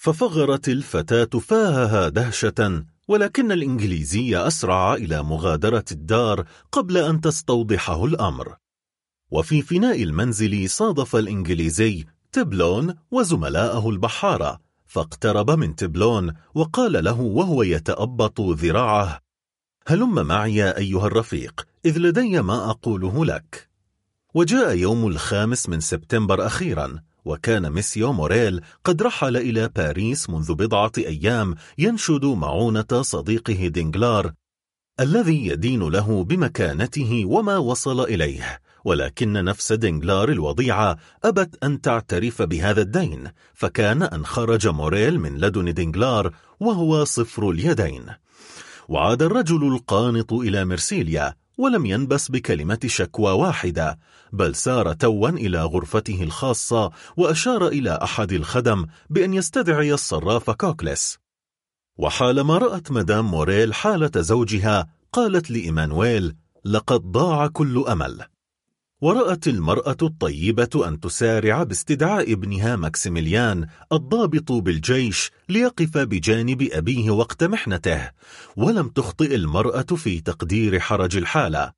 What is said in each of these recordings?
ففغرت الفتاة فاهها دهشة ولكن الإنجليزي أسرع إلى مغادرة الدار قبل أن تستوضحه الأمر. وفي فناء المنزل صادف الإنجليزي تبلون وزملاءه البحارة فاقترب من تبلون وقال له وهو يتأبط ذراعه هلم معي أيها الرفيق إذ لدي ما أقوله لك. وجاء يوم الخامس من سبتمبر أخيرا وكان ميسيو موريل قد رحل إلى باريس منذ بضعة أيام ينشد معونة صديقه دينجلار الذي يدين له بمكانته وما وصل إليه. ولكن نفس دينجلار الوضيعة أبت أن تعترف بهذا الدين فكان أن خرج موريل من لدن دينجلار وهو صفر اليدين. وعاد الرجل القانط إلى مرسيليا ولم ينبس بكلمة شكوى واحدة بل سار توا إلى غرفته الخاصة وأشار إلى أحد الخدم بأن يستدعي الصراف كوكلس. وحالما رأت مدام موريل حالة زوجها قالت لإيمانويل لقد ضاع كل أمل. ورأت المرأة الطيبة أن تسارع باستدعاء ابنها ماكسيميليان الضابط بالجيش ليقف بجانب أبيه وقت محنته ولم تخطئ المرأة في تقدير حرج الحالة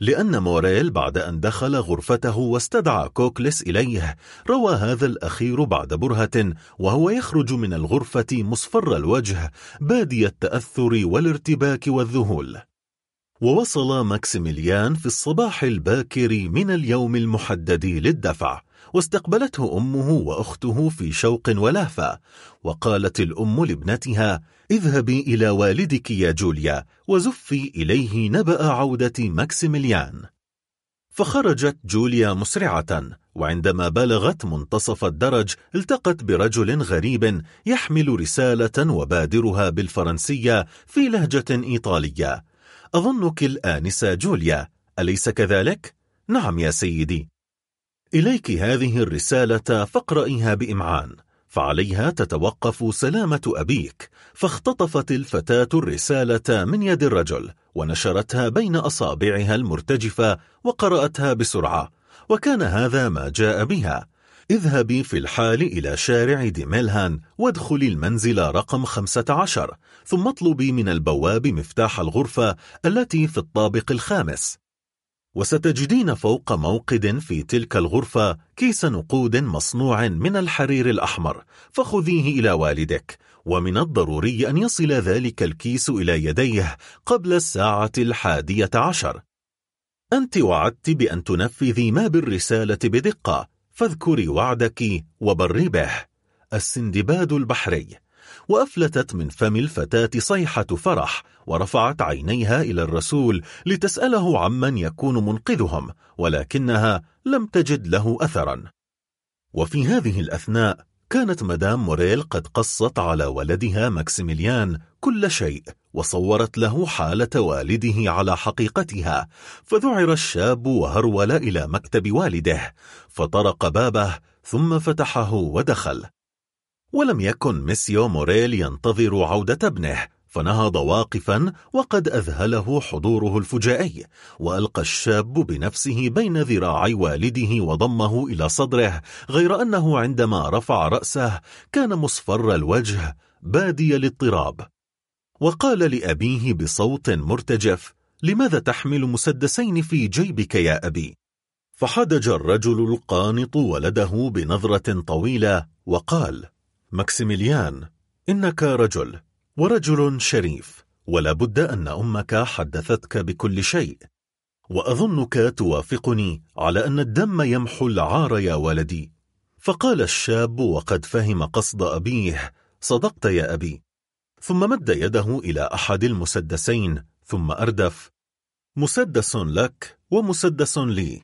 لأن موريل بعد أن دخل غرفته واستدعى كوكلس إليه روى هذا الأخير بعد برهة وهو يخرج من الغرفة مصفر الوجه بادي التأثر والارتباك والذهول. ووصل ماكسيميليان في الصباح الباكر من اليوم المحدد للدفع واستقبلته أمه وأخته في شوق ولهفة وقالت الأم لابنتها اذهبي إلى والدك يا جوليا وزفي إليه نبأ عودة ماكسيميليان. فخرجت جوليا مسرعة وعندما بلغت منتصف الدرج التقت برجل غريب يحمل رسالة وبادرها بالفرنسية في لهجة إيطالية. أظنك الآنسة جوليا. أليس كذلك؟ نعم يا سيدي. إليك هذه الرسالة فاقرئيها بإمعان. فعليها تتوقف سلامة أبيك. فاختطفت الفتاة الرسالة من يد الرجل ونشرتها بين أصابعها المرتجفة وقرأتها بسرعة. وكان هذا ما جاء بها. اذهبي في الحال إلى شارع ديميلهان وادخلي المنزل رقم 15 ثم اطلبي من البواب مفتاح الغرفة التي في الطابق الخامس. وستجدين فوق موقد في تلك الغرفة كيس نقود مصنوع من الحرير الأحمر فخذيه إلى والدك ومن الضروري أن يصل ذلك الكيس إلى يديه قبل الساعة الحادية عشر. أنت وعدت بأن تنفذي ما بالرسالة بدقة فاذكري وعدك وبر به. السندباد البحري. وأفلتت من فم الفتاة صيحة فرح ورفعت عينيها إلى الرسول لتسأله عمن يكون منقذهم ولكنها لم تجد له أثرا. وفي هذه الأثناء كانت مدام موريل قد قصت على ولدها ماكسيميليان كل شيء وصورت له حالة والده على حقيقتها فذعر الشاب وهرول إلى مكتب والده فطرق بابه ثم فتحه ودخل. ولم يكن ميسيو موريل ينتظر عودة ابنه فنهض واقفا وقد أذهله حضوره الفجائي وألقى الشاب بنفسه بين ذراعي والده وضمه إلى صدره غير أنه عندما رفع رأسه كان مصفر الوجه بادي الاضطراب وقال لأبيه بصوت مرتجف لماذا تحمل مسدسين في جيبك يا أبي؟ فحدج الرجل القانط ولده بنظرة طويلة وقال ماكسيميليان إنك رجل ورجل شريف ولا بد أن أمك حدثتك بكل شيء. وأظنك توافقني على أن الدم يمحو العار يا ولدي. فقال الشاب وقد فهم قصد أبيه صدقت يا أبي. ثم مد يده إلى أحد المسدسين ثم أردف. مسدس لك ومسدس لي.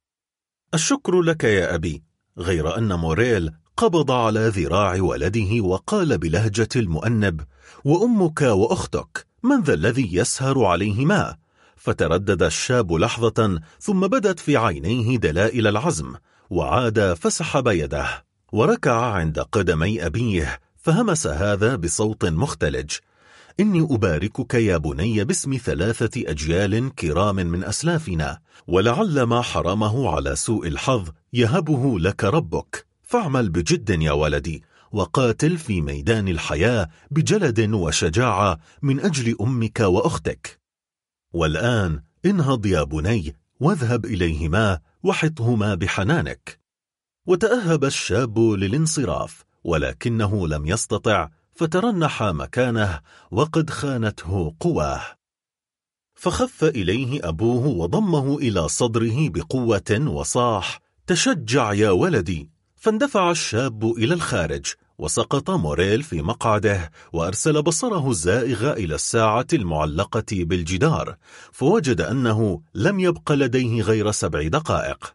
الشكر لك يا أبي غير أن موريل قبض على ذراع ولده وقال بلهجة المؤنب وأمك وأختك من ذا الذي يسهر عليهما؟ فتردد الشاب لحظة ثم بدت في عينيه دلائل العزم وعاد فسحب يده وركع عند قدمي أبيه فهمس هذا بصوت مختلج. إني أباركك يا بني باسم ثلاثة أجيال كرام من أسلافنا ولعل ما حرمه على سوء الحظ يهبه لك ربك. فاعمل بجد يا ولدي. وقاتل في ميدان الحياة بجلد وشجاعة من أجل أمك وأختك. والآن انهض يا بني واذهب إليهما وحطهما بحنانك. وتأهب الشاب للانصراف ولكنه لم يستطع فترنح مكانه وقد خانته قواه. فخف إليه أبوه وضمه إلى صدره بقوة وصاح تشجع يا ولدي فاندفع الشاب إلى الخارج وسقط موريل في مقعده وأرسل بصره الزائغ إلى الساعة المعلقة بالجدار فوجد أنه لم يبق لديه غير سبع دقائق.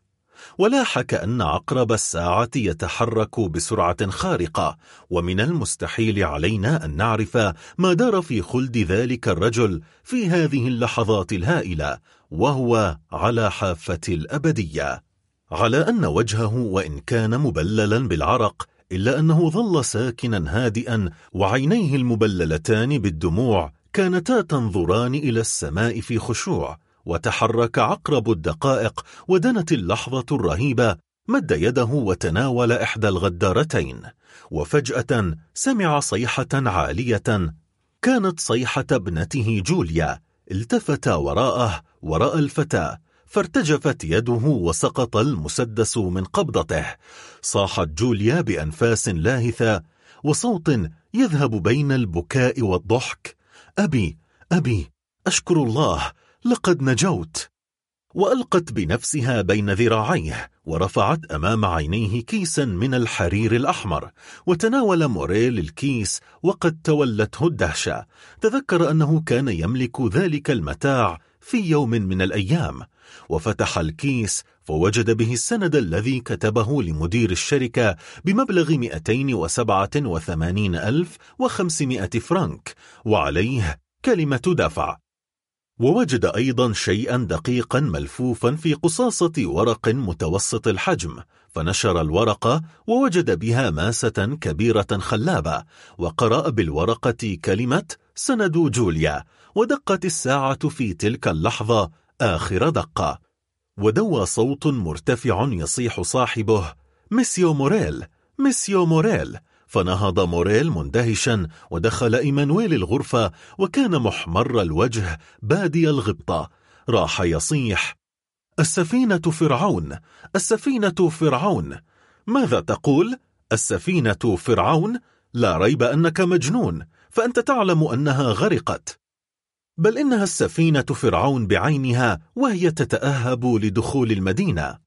ولاح كأن عقرب الساعة يتحرك بسرعة خارقة ومن المستحيل علينا أن نعرف ما دار في خلد ذلك الرجل في هذه اللحظات الهائلة وهو على حافة الأبدية. على أن وجهه وإن كان مبللا بالعرق إلا أنه ظل ساكنا هادئا وعينيه المبللتان بالدموع كانتا تنظران إلى السماء في خشوع وتحرك عقرب الدقائق ودنت اللحظة الرهيبة مد يده وتناول إحدى الغدارتين. وفجأة سمع صيحة عالية كانت صيحة ابنته جوليا التفت وراءه وراء الفتاة. فارتجفت يده وسقط المسدس من قبضته. صاحت جوليا بأنفاس لاهثة وصوت يذهب بين البكاء والضحك. أبي أبي أشكر الله لقد نجوت. وألقت بنفسها بين ذراعيه ورفعت أمام عينيه كيسا من الحرير الأحمر. وتناول موريل الكيس وقد تولته الدهشة. تذكر أنه كان يملك ذلك المتاع في يوم من الأيام. وفتح الكيس فوجد به السند الذي كتبه لمدير الشركة بمبلغ 287,500 فرنك وعليه كلمة دفع. ووجد أيضا شيئا دقيقا ملفوفا في قصاصة ورق متوسط الحجم فنشر الورقة ووجد بها ماسة كبيرة خلابة وقرأ بالورقة كلمة سند جوليا ودقت الساعة في تلك اللحظة آخر دقة. ودوى صوت مرتفع يصيح صاحبه ميسيو موريل ميسيو موريل. فنهض موريل مندهشا ودخل إيمانويل الغرفة وكان محمر الوجه بادي الغبطة. راح يصيح السفينة فرعون السفينة فرعون. ماذا تقول؟ السفينة فرعون؟ لا ريب أنك مجنون فأنت تعلم أنها غرقت. بل إنها السفينة فرعون بعينها وهي تتأهب لدخول المدينة.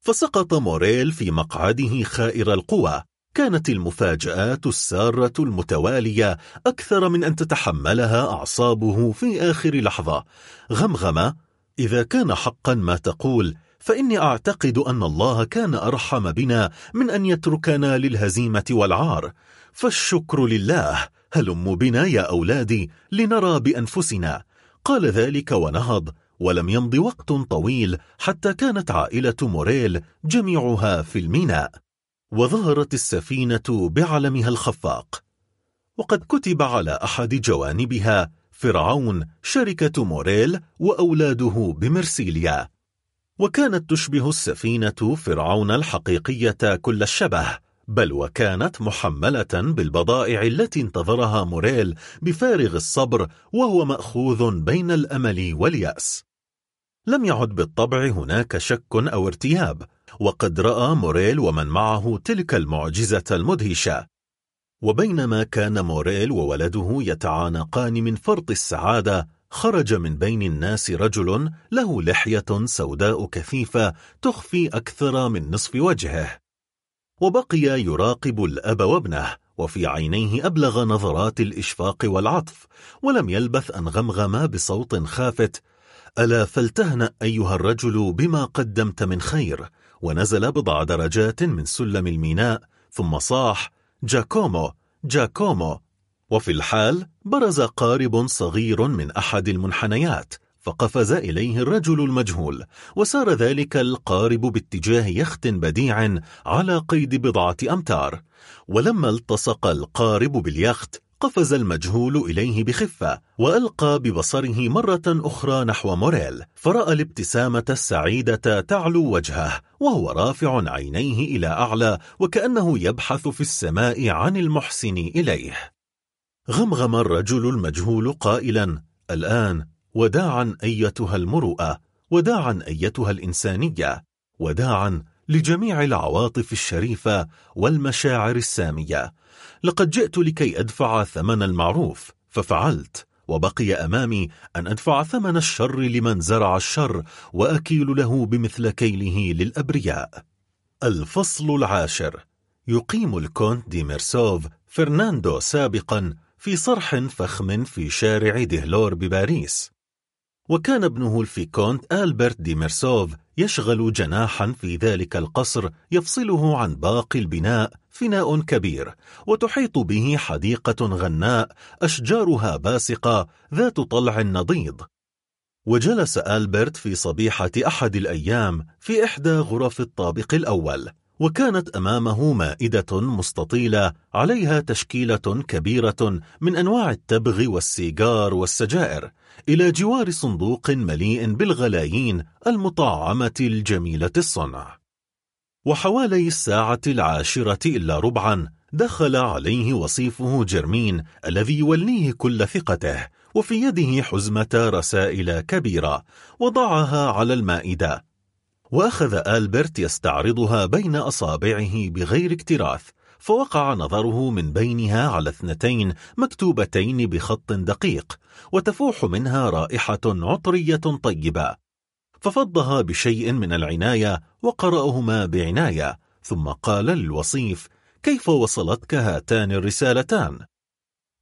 فسقط موريل في مقعده خائر القوى. كانت المفاجآت السارة المتوالية أكثر من أن تتحملها أعصابه في آخر لحظة. غمغم إذا كان حقا ما تقول فإني أعتقد أن الله كان أرحم بنا من أن يتركنا للهزيمة والعار. فالشكر لله. هلم بنا يا أولادي لنرى بأنفسنا؟ قال ذلك ونهض ولم يمض وقت طويل حتى كانت عائلة موريل جميعها في الميناء. وظهرت السفينة بعلمها الخفاق. وقد كتب على أحد جوانبها فرعون شركة موريل وأولاده بمرسيليا. وكانت تشبه السفينة فرعون الحقيقية كل الشبه. بل وكانت محملة بالبضائع التي انتظرها موريل بفارغ الصبر وهو مأخوذ بين الأمل واليأس. لم يعد بالطبع هناك شك أو ارتياب وقد رأى موريل ومن معه تلك المعجزة المدهشة. وبينما كان موريل وولده يتعانقان من فرط السعادة خرج من بين الناس رجل له لحية سوداء كثيفة تخفي أكثر من نصف وجهه. وبقي يراقب الأب وابنه وفي عينيه أبلغ نظرات الإشفاق والعطف ولم يلبث أن غمغم بصوت خافت ألا فلتهنأ أيها الرجل بما قدمت من خير؟ ونزل بضع درجات من سلم الميناء ثم صاح جاكومو جاكومو. وفي الحال برز قارب صغير من أحد المنحنيات فقفز إليه الرجل المجهول وسار ذلك القارب باتجاه يخت بديع على قيد بضعة أمتار. ولما التصق القارب باليخت قفز المجهول إليه بخفة وألقى ببصره مرة أخرى نحو موريل فرأى الابتسامة السعيدة تعلو وجهه وهو رافع عينيه إلى أعلى وكأنه يبحث في السماء عن المحسن إليه. غمغم الرجل المجهول قائلا الآن وداعا أيتها المرؤة وداعا أيتها الإنسانية وداعا لجميع العواطف الشريفة والمشاعر السامية. لقد جئت لكي أدفع ثمن المعروف ففعلت وبقي أمامي أن أدفع ثمن الشر لمن زرع الشر وأكيل له بمثل كيله للأبرياء. الفصل العاشر. يقيم الكونت دي ميرسوف فرناندو سابقا في صرح فخم في شارع دهلور بباريس. وكان ابنه الفيكونت ألبرت دي ميرسوف يشغل جناحا في ذلك القصر يفصله عن باقي البناء فناء كبير وتحيط به حديقة غناء أشجارها باسقة ذات طلع نضيض. وجلس ألبرت في صبيحة أحد الأيام في إحدى غرف الطابق الأول. وكانت أمامه مائدة مستطيلة عليها تشكيلة كبيرة من أنواع التبغ والسيجار والسجائر إلى جوار صندوق مليء بالغلايين المطعمة الجميلة الصنع. وحوالي الساعة العاشرة إلا ربعا دخل عليه وصيفه جرمين الذي يوليه كل ثقته وفي يده حزمة رسائل كبيرة وضعها على المائدة. وأخذ ألبرت يستعرضها بين أصابعه بغير اكتراث فوقع نظره من بينها على اثنتين مكتوبتين بخط دقيق وتفوح منها رائحة عطرية طيبة ففضها بشيء من العناية وقرأهما بعناية ثم قال للوصيف كيف وصلتك هاتان الرسالتان؟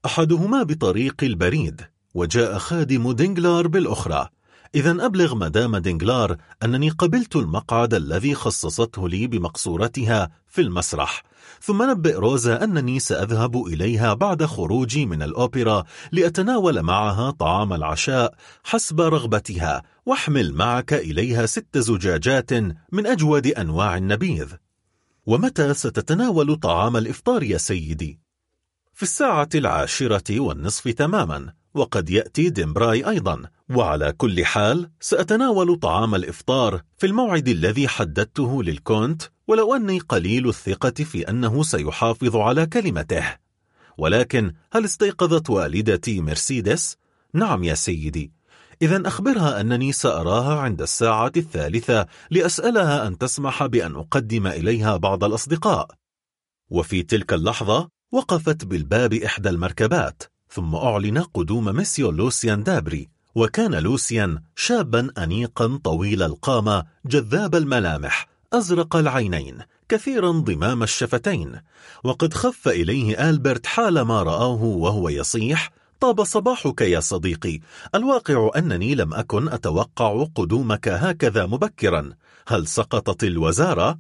أحدهما بطريق البريد وجاء خادم دينجلار بالأخرى إذا أبلغ مدام دينجلار أنني قبلت المقعد الذي خصصته لي بمقصورتها في المسرح ثم نبئ روزا أنني سأذهب إليها بعد خروجي من الأوبرا لأتناول معها طعام العشاء حسب رغبتها وأحمل معك إليها ست زجاجات من أجود أنواع النبيذ ومتى ستتناول طعام الإفطار يا سيدي؟ في الساعة العاشرة والنصف تماما وقد يأتي ديمبراي أيضا وعلى كل حال سأتناول طعام الإفطار في الموعد الذي حددته للكونت ولو أني قليل الثقة في أنه سيحافظ على كلمته. ولكن هل استيقظت والدتي مرسيدس؟ نعم يا سيدي. إذا أخبرها أنني سأراها عند الساعة الثالثة لأسألها أن تسمح بأن أقدم إليها بعض الأصدقاء. وفي تلك اللحظة وقفت بالباب إحدى المركبات ثم أعلن قدوم ميسيو لوسيان دابري. وكان لوسيان شابا أنيقا طويل القامة جذاب الملامح أزرق العينين كثيرا ضمام الشفتين. وقد خف إليه آلبرت حالما رآه وهو يصيح طاب صباحك يا صديقي. الواقع أنني لم أكن أتوقع قدومك هكذا مبكرا. هل سقطت الوزارة؟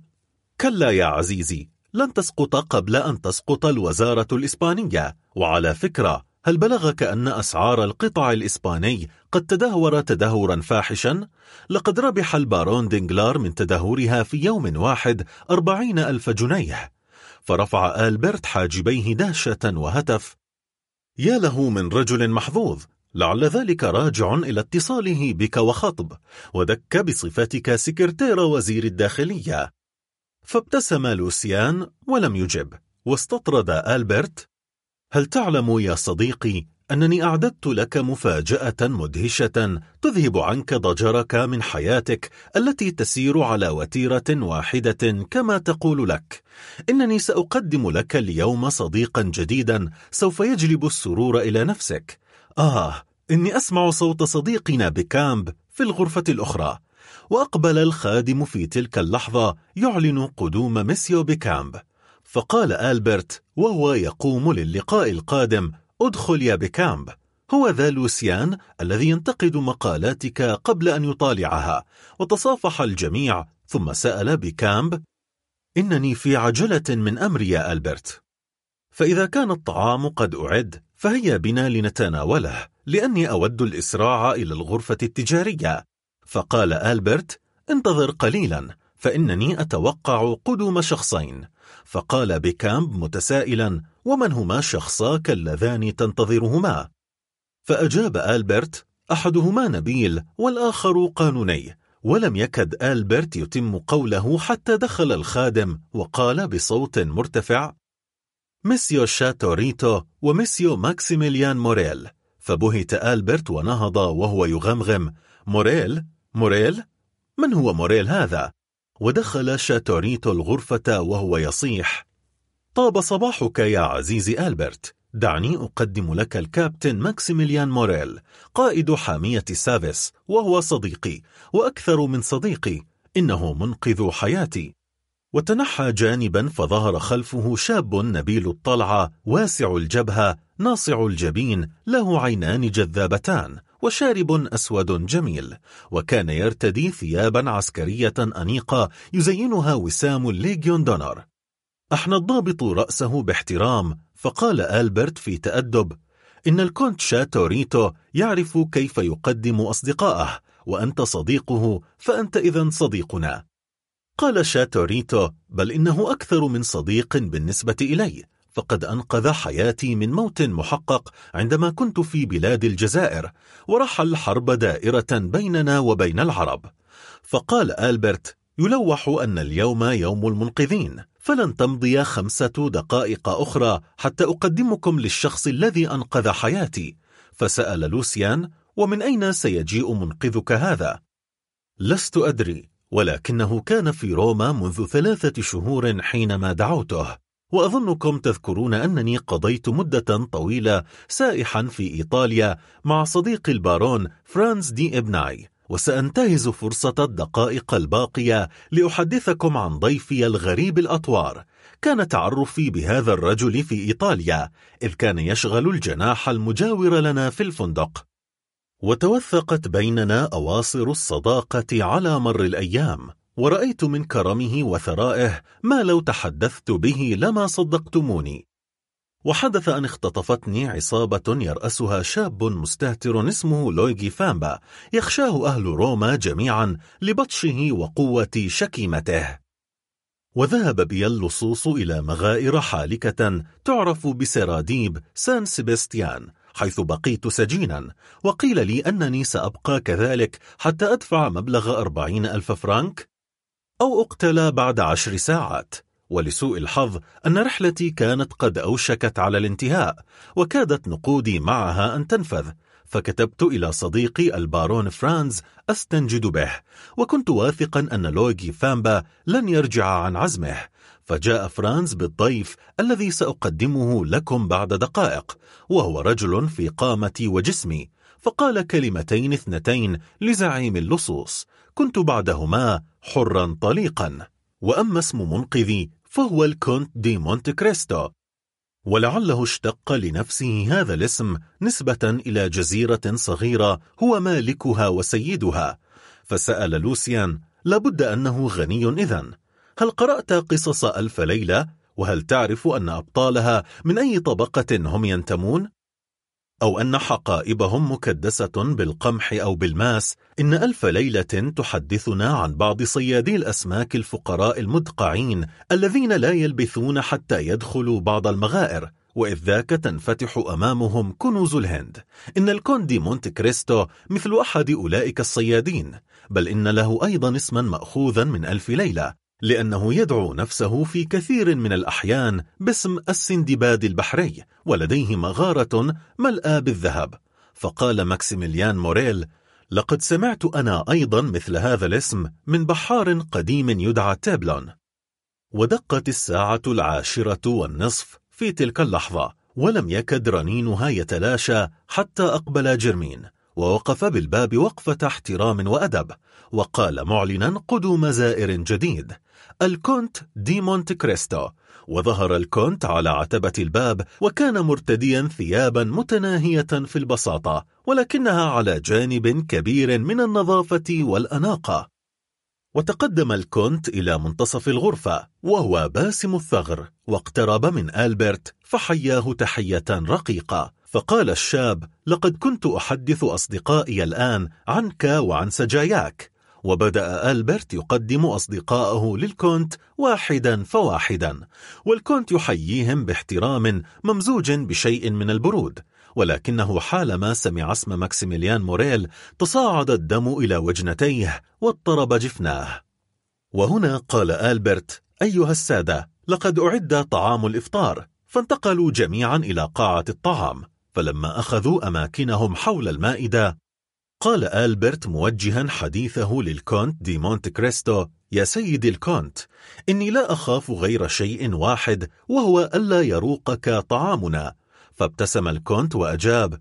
كلا يا عزيزي لن تسقط قبل أن تسقط الوزارة الإسبانية. وعلى فكرة هل بلغك أن أسعار القطع الإسباني قد تدهور تدهورا فاحشا؟ لقد ربح البارون دينجلار من تدهورها في يوم واحد أربعين ألف جنيه. فرفع آلبرت حاجبيه دهشة وهتف. يا له من رجل محظوظ لعل ذلك راجع إلى اتصاله بك وخطب ودك بصفتك سكرتير وزير الداخلية. فابتسم لوسيان ولم يجب واستطرد آلبرت هل تعلم يا صديقي أنني أعددت لك مفاجأة مدهشة تذهب عنك ضجرك من حياتك التي تسير على وتيرة واحدة كما تقول لك. إنني سأقدم لك اليوم صديقا جديدا سوف يجلب السرور إلى نفسك. آه إني أسمع صوت صديقنا بكامب في الغرفة الأخرى. وأقبل الخادم في تلك اللحظة يعلن قدوم ميسيو بكامب. فقال آلبرت وهو يقوم للقاء القادم ادخل يا بكامب. هو ذا لوسيان الذي ينتقد مقالاتك قبل أن يطالعها. وتصافح الجميع ثم سأل بكامب إنني في عجلة من أمري يا ألبرت. فإذا كان الطعام قد أعد فهيا بنا لنتناوله لأني أود الإسراع إلى الغرفة التجارية. فقال ألبرت انتظر قليلا فإنني أتوقع قدوم شخصين. فقال بكامب متسائلا ومن هما شخصاك اللذان تنتظرهما فأجاب آلبرت أحدهما نبيل والآخر قانوني ولم يكد آلبرت يتم قوله حتى دخل الخادم وقال بصوت مرتفع ميسيو شاتوريتو وميسيو ماكسيميليان موريل فبهت آلبرت ونهض وهو يغمغم موريل موريل من هو موريل هذا؟ ودخل شاتوريتو الغرفة وهو يصيح طاب صباحك يا عزيزي آلبرت. دعني أقدم لك الكابتن ماكسيميليان موريل قائد حامية سافيس وهو صديقي وأكثر من صديقي إنه منقذ حياتي. وتنحى جانبا فظهر خلفه شاب نبيل الطلعة واسع الجبهة ناصع الجبين له عينان جذابتان. وشارب أسود جميل وكان يرتدي ثيابا عسكرية أنيقة يزينها وسام الليجيون دونر. أحنى الضابط رأسه باحترام فقال آلبرت في تأدب إن الكونت شاتوريتو يعرف كيف يقدم أصدقائه وأنت صديقه فأنت إذا صديقنا. قال شاتوريتو بل إنه أكثر من صديق بالنسبة إلي فقد أنقذ حياتي من موت محقق عندما كنت في بلاد الجزائر ورحل الحرب دائرة بيننا وبين العرب. فقال آلبرت يلوح أن اليوم يوم المنقذين فلن تمضي خمسة دقائق أخرى حتى أقدمكم للشخص الذي أنقذ حياتي. فسأل لوسيان ومن أين سيجيء منقذك هذا؟ لست أدري ولكنه كان في روما منذ ثلاثة شهور حينما دعوته. وأظنكم تذكرون أنني قضيت مدة طويلة سائحا في إيطاليا مع صديق البارون فرانز دي إبناي وسأنتهز فرصة الدقائق الباقية لأحدثكم عن ضيفي الغريب الأطوار. كان تعرفي بهذا الرجل في إيطاليا إذ كان يشغل الجناح المجاور لنا في الفندق. وتوثقت بيننا أواصر الصداقة على مر الأيام. ورأيت من كرمه وثرائه ما لو تحدثت به لما صدقتموني. وحدث أن اختطفتني عصابة يرأسها شاب مستهتر اسمه لويجي فامبا يخشاه أهل روما جميعا لبطشه وقوة شكيمته. وذهب بي اللصوص إلى مغائر حالكة تعرف بسراديب سان سيبستيان حيث بقيت سجينا وقيل لي أنني سأبقى كذلك حتى أدفع مبلغ أربعين ألف فرانك. أو أقتل بعد عشر ساعات. ولسوء الحظ أن رحلتي كانت قد أوشكت على الانتهاء وكادت نقودي معها أن تنفد. فكتبت إلى صديقي البارون فرانز أستنجد به وكنت واثقا أن لويجي فامبا لن يرجع عن عزمه. فجاء فرانز بالضيف الذي سأقدمه لكم بعد دقائق وهو رجل في قامتي وجسمي. فقال كلمتين اثنتين لزعيم اللصوص. كنت بعدهما حرا طليقا وأما اسم منقذي فهو الكونت دي مونت كريستو ولعله اشتق لنفسه هذا الاسم نسبة إلى جزيرة صغيرة هو مالكها وسيدها فسأل لوسيان لابد أنه غني إذن هل قرأت قصص ألف ليلة؟ وهل تعرف أن أبطالها من أي طبقة هم ينتمون؟ أو أن حقائبهم مكدسة بالقمح أو بالماس إن ألف ليلة تحدثنا عن بعض صيادي الأسماك الفقراء المدقعين الذين لا يلبثون حتى يدخلوا بعض المغائر وإذ ذاك تنفتح أمامهم كنوز الهند. إن الكونت دي مونت كريستو مثل أحد أولئك الصيادين بل إن له أيضا اسما مأخوذا من ألف ليلة. لأنه يدعو نفسه في كثير من الأحيان باسم السندباد البحري ولديه مغارة ملأى بالذهب. فقال ماكسيميليان موريل لقد سمعت أنا أيضا مثل هذا الاسم من بحار قديم يدعى تابلون. ودقت الساعة العاشرة والنصف في تلك اللحظة ولم يكد رنينها يتلاشى حتى أقبل جرمين ووقف بالباب وقفة احترام وأدب. وقال معلنا قدوم زائر جديد الكونت دي مونت كريستو. وظهر الكونت على عتبة الباب وكان مرتديا ثيابا متناهية في البساطة ولكنها على جانب كبير من النظافة والأناقة. وتقدم الكونت إلى منتصف الغرفة وهو باسم الثغر واقترب من آلبرت فحياه تحية رقيقة. فقال الشاب لقد كنت أحدث أصدقائي الآن عنك وعن سجاياك. وبدأ ألبرت يقدم أصدقائه للكونت واحدا فواحدا والكونت يحييهم باحترام ممزوج بشيء من البرود ولكنه حالما سمع اسم ماكسيميليان موريل تصاعد الدم إلى وجنتيه واضطرب جفناه. وهنا قال ألبرت أيها السادة لقد أعد طعام الإفطار فانتقلوا جميعا إلى قاعة الطعام فلما أخذوا أماكنهم حول المائدة قال ألبرت موجها حديثه للكونت دي مونت كريستو يا سيدي الكونت إني لا أخاف غير شيء واحد وهو ألا يروقك طعامنا. فابتسم الكونت وأجاب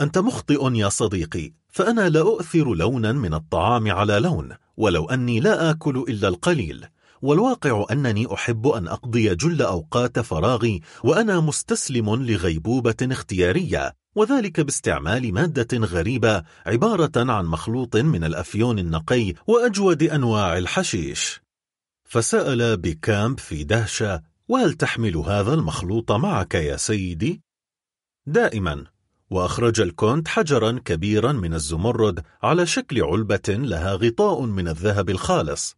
أنت مخطئ يا صديقي فأنا لا أؤثر لونا من الطعام على لون ولو أني لا آكل إلا القليل. والواقع أنني أحب أن أقضي جل أوقات فراغي وأنا مستسلم لغيبوبة اختيارية وذلك باستعمال مادة غريبة عبارة عن مخلوط من الأفيون النقي وأجود أنواع الحشيش فسأل بكامب في دهشة وهل تحمل هذا المخلوط معك يا سيدي؟ دائما وأخرج الكونت حجرا كبيرا من الزمرد على شكل علبة لها غطاء من الذهب الخالص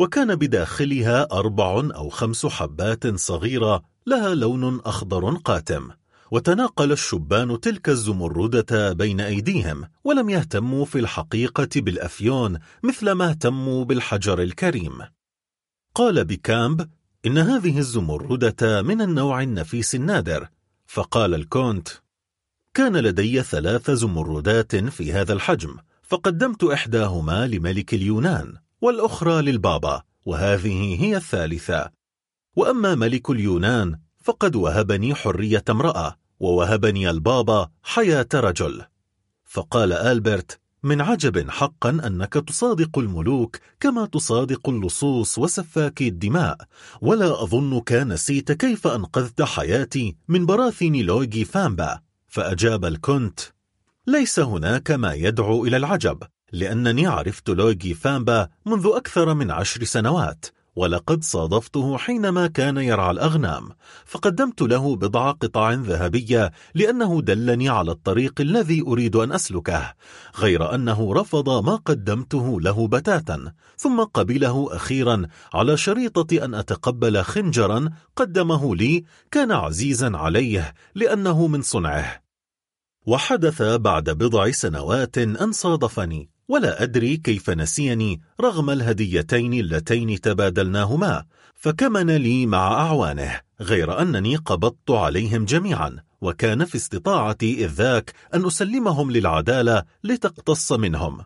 وكان بداخلها أربع أو خمس حبات صغيرة لها لون أخضر قاتم. وتناقل الشبان تلك الزمردة بين أيديهم ولم يهتموا في الحقيقة بالأفيون مثل ما اهتموا بالحجر الكريم. قال بكامب إن هذه الزمردة من النوع النفيس النادر. فقال الكونت كان لدي ثلاث زمردات في هذا الحجم فقدمت إحداهما لملك اليونان. والأخرى للبابا وهذه هي الثالثة. وأما ملك اليونان فقد وهبني حرية امرأة ووهبني البابا حياة رجل. فقال ألبرت من عجب حقا أنك تصادق الملوك كما تصادق اللصوص وسفاكي الدماء ولا أظنك نسيت كيف أنقذت حياتي من براثن لويجي فامبا. فأجاب الكونت ليس هناك ما يدعو إلى العجب. لأنني عرفت لويجي فامبا منذ أكثر من عشر سنوات ولقد صادفته حينما كان يرعى الأغنام فقدمت له بضع قطع ذهبية لأنه دلني على الطريق الذي أريد أن أسلكه غير أنه رفض ما قدمته له بتاتا ثم قبله أخيرا على شريطة أن أتقبل خنجرا قدمه لي كان عزيزا عليه لأنه من صنعه. وحدث بعد بضع سنوات أن صادفني. ولا أدري كيف نسيني رغم الهديتين اللتين تبادلناهما فكمن لي مع أعوانه غير أنني قبضت عليهم جميعا وكان في استطاعتي إذ ذاك أن أسلمهم للعدالة لتقتص منهم.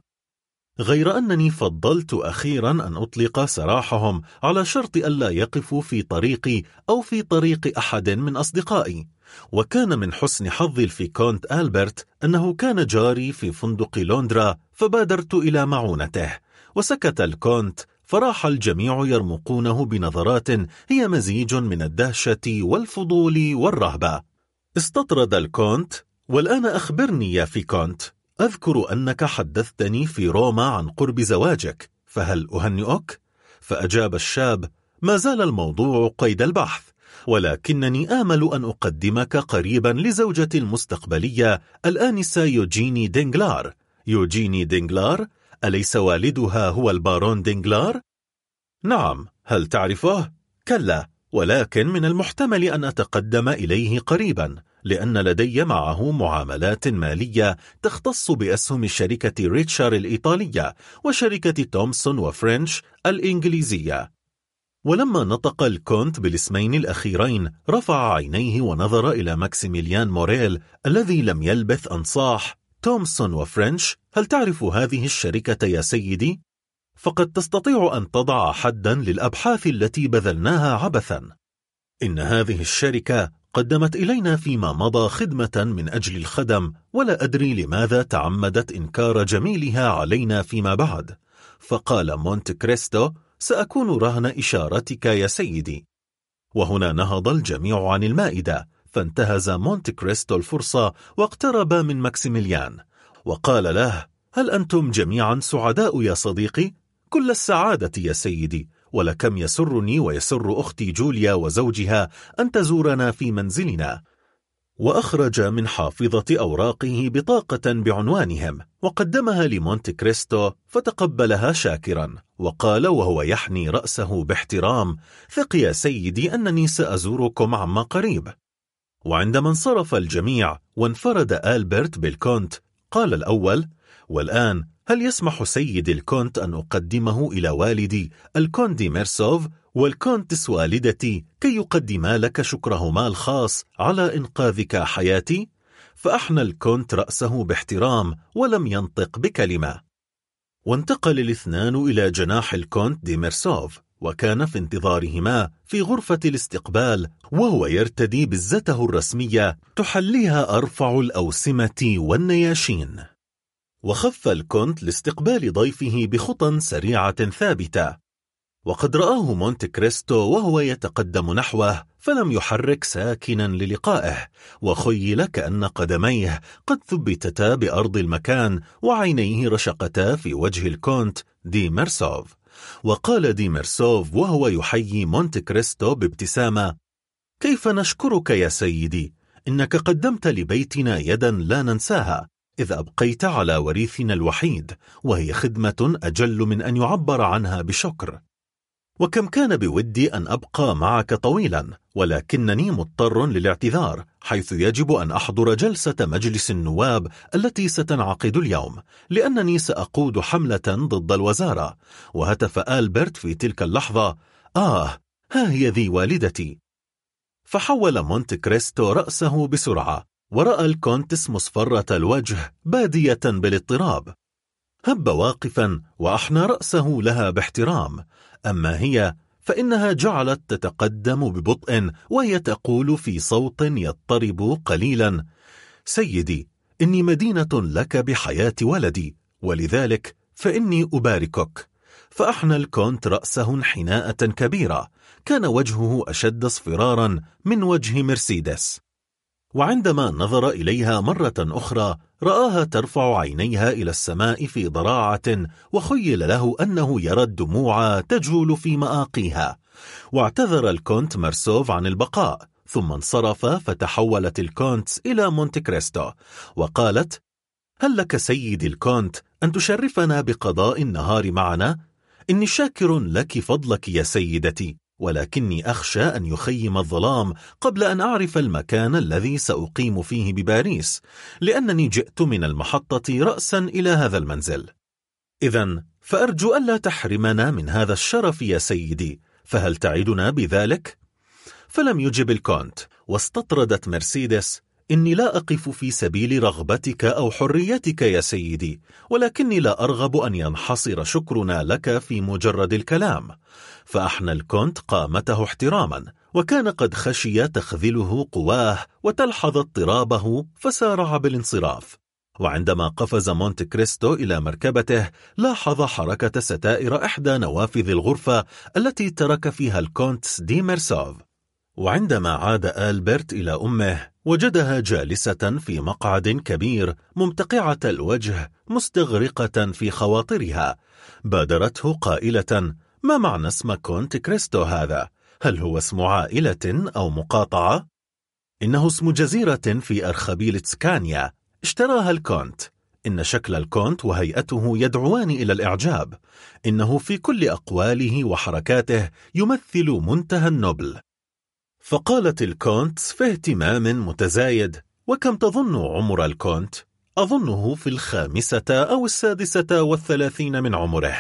غير أنني فضلت أخيرا أن أطلق سراحهم على شرط ألا يقفوا في طريقي أو في طريق أحد من أصدقائي. وكان من حسن حظ الفيكونت ألبرت أنه كان جاري في فندق لندرا فبادرت إلى معونته. وسكت الكونت فراح الجميع يرمقونه بنظرات هي مزيج من الدهشة والفضول والرهبة. استطرد الكونت والآن أخبرني يا فيكونت أذكر أنك حدثتني في روما عن قرب زواجك فهل أهنئك؟ فأجاب الشاب ما زال الموضوع قيد البحث. ولكنني آمل أن أقدمك قريبا لزوجتي المستقبلية الآنسة يوجيني دينجلار يوجيني دينجلار؟ أليس والدها هو البارون دينجلار؟ نعم هل تعرفه؟ كلا ولكن من المحتمل أن أتقدم إليه قريبا لأن لدي معه معاملات مالية تختص بأسهم شركة ريتشار الإيطالية وشركة تومسون وفرنش الإنجليزية ولما نطق الكونت بالاسمين الأخيرين رفع عينيه ونظر إلى ماكسيميليان موريل الذي لم يلبث أن صاح. تومسون وفرنش هل تعرف هذه الشركة يا سيدي؟ فقد تستطيع أن تضع حدا للأبحاث التي بذلناها عبثا. إن هذه الشركة قدمت إلينا فيما مضى خدمة من أجل الخدم ولا أدري لماذا تعمدت إنكار جميلها علينا فيما بعد. فقال مونت كريستو سأكون رهن إشارتك يا سيدي وهنا نهض الجميع عن المائدة فانتهز مونت كريستو الفرصة واقترب من ماكسيميليان وقال له هل أنتم جميعا سعداء يا صديقي؟ كل السعادة يا سيدي ولكم يسرني ويسر أختي جوليا وزوجها أن تزورنا في منزلنا وأخرج من حافظة أوراقه بطاقة بعنوانهم وقدمها لمونت كريستو فتقبلها شاكرا وقال وهو يحني رأسه باحترام ثق يا سيدي أنني سأزوركم عما قريب. وعندما انصرف الجميع وانفرد آلبرت بالكونت قال الأول والآن هل يسمح سيدي الكونت أن أقدمه إلى والدي الكونت دي ميرسوف والكونتس والدتي كي يقدما لك شكرهما الخاص على إنقاذك حياتي؟ فأحنى الكونت رأسه باحترام ولم ينطق بكلمة وانتقل الاثنان إلى جناح الكونت دي ميرسوف وكان في انتظارهما في غرفة الاستقبال وهو يرتدي بزته الرسمية تحليها أرفع الأوسمة والنياشين وخف الكونت لاستقبال ضيفه بخطى سريعة ثابتة. وقد رآه مونت كريستو وهو يتقدم نحوه فلم يحرك ساكنا للقائه وخيل كأن قدميه قد ثبتتا بأرض المكان وعينيه رشقتا في وجه الكونت دي ميرسوف وقال دي ميرسوف وهو يحيي مونت كريستو بابتسامة كيف نشكرك يا سيدي؟ إنك قدمت لبيتنا يدا لا ننساها. إذ أبقيت على وريثنا الوحيد وهي خدمة أجل من أن يعبر عنها بشكر. وكم كان بودي أن أبقى معك طويلا ولكنني مضطر للاعتذار حيث يجب أن أحضر جلسة مجلس النواب التي ستنعقد اليوم لأنني سأقود حملة ضد الوزارة. وهتف آلبرت في تلك اللحظة آه ها هي ذي والدتي. فحول مونت كريستو رأسه بسرعة. ورأى الكونتس مصفرة الوجه بادية الاضطراب. هب واقفا وأحنى رأسه لها باحترام. أما هي فإنها جعلت تتقدم ببطء وهي تقول في صوت يضطرب قليلا سيدي إني مدينة لك بحياة ولدي ولذلك فإني أباركك. فأحنى الكونت رأسه انحناءة كبيرة. كان وجهه أشد اصفرارا من وجه مرسيدس. وعندما نظر إليها مرة أخرى رآها ترفع عينيها إلى السماء في ضراعة وخيل له أنه يرى الدموع تجول في مآقيها واعتذر الكونت مرسوف عن البقاء ثم انصرف فتحولت الكونتس إلى مونت كريستو وقالت هل لك سيدي الكونت أن تشرفنا بقضاء النهار معنا؟ إني شاكر لك فضلك يا سيدتي ولكني أخشى أن يخيم الظلام قبل أن أعرف المكان الذي سأقيم فيه بباريس لأنني جئت من المحطة رأسا إلى هذا المنزل إذا فأرجو ألا تحرمنا من هذا الشرف يا سيدي فهل تعدنا بذلك؟ فلم يجب الكونت واستطردت مرسيدس إني لا أقف في سبيل رغبتك أو حريتك يا سيدي ولكني لا أرغب أن ينحصر شكرنا لك في مجرد الكلام. فأحنى الكونت قامته احتراما وكان قد خشي تخذله قواه وتلحظ اضطرابه فسارع بالانصراف. وعندما قفز مونت كريستو إلى مركبته لاحظ حركة ستائر إحدى نوافذ الغرفة التي ترك فيها الكونت دي ميرسوف وعندما عاد آلبرت إلى أمه وجدها جالسة في مقعد كبير ممتقعة الوجه مستغرقة في خواطرها. بادرته قائلة ما معنى اسم مونت كريستو هذا؟ هل هو اسم عائلة أو مقاطعة؟ إنه اسم جزيرة في أرخبيل تسكانيا. اشتراها الكونت. إن شكل الكونت وهيئته يدعوان إلى الإعجاب. إنه في كل أقواله وحركاته يمثل منتهى النبل. فقالت الكونت في اهتمام متزايد وكم تظن عمر الكونت؟ أظنه في الخامسة أو السادسة والثلاثين من عمره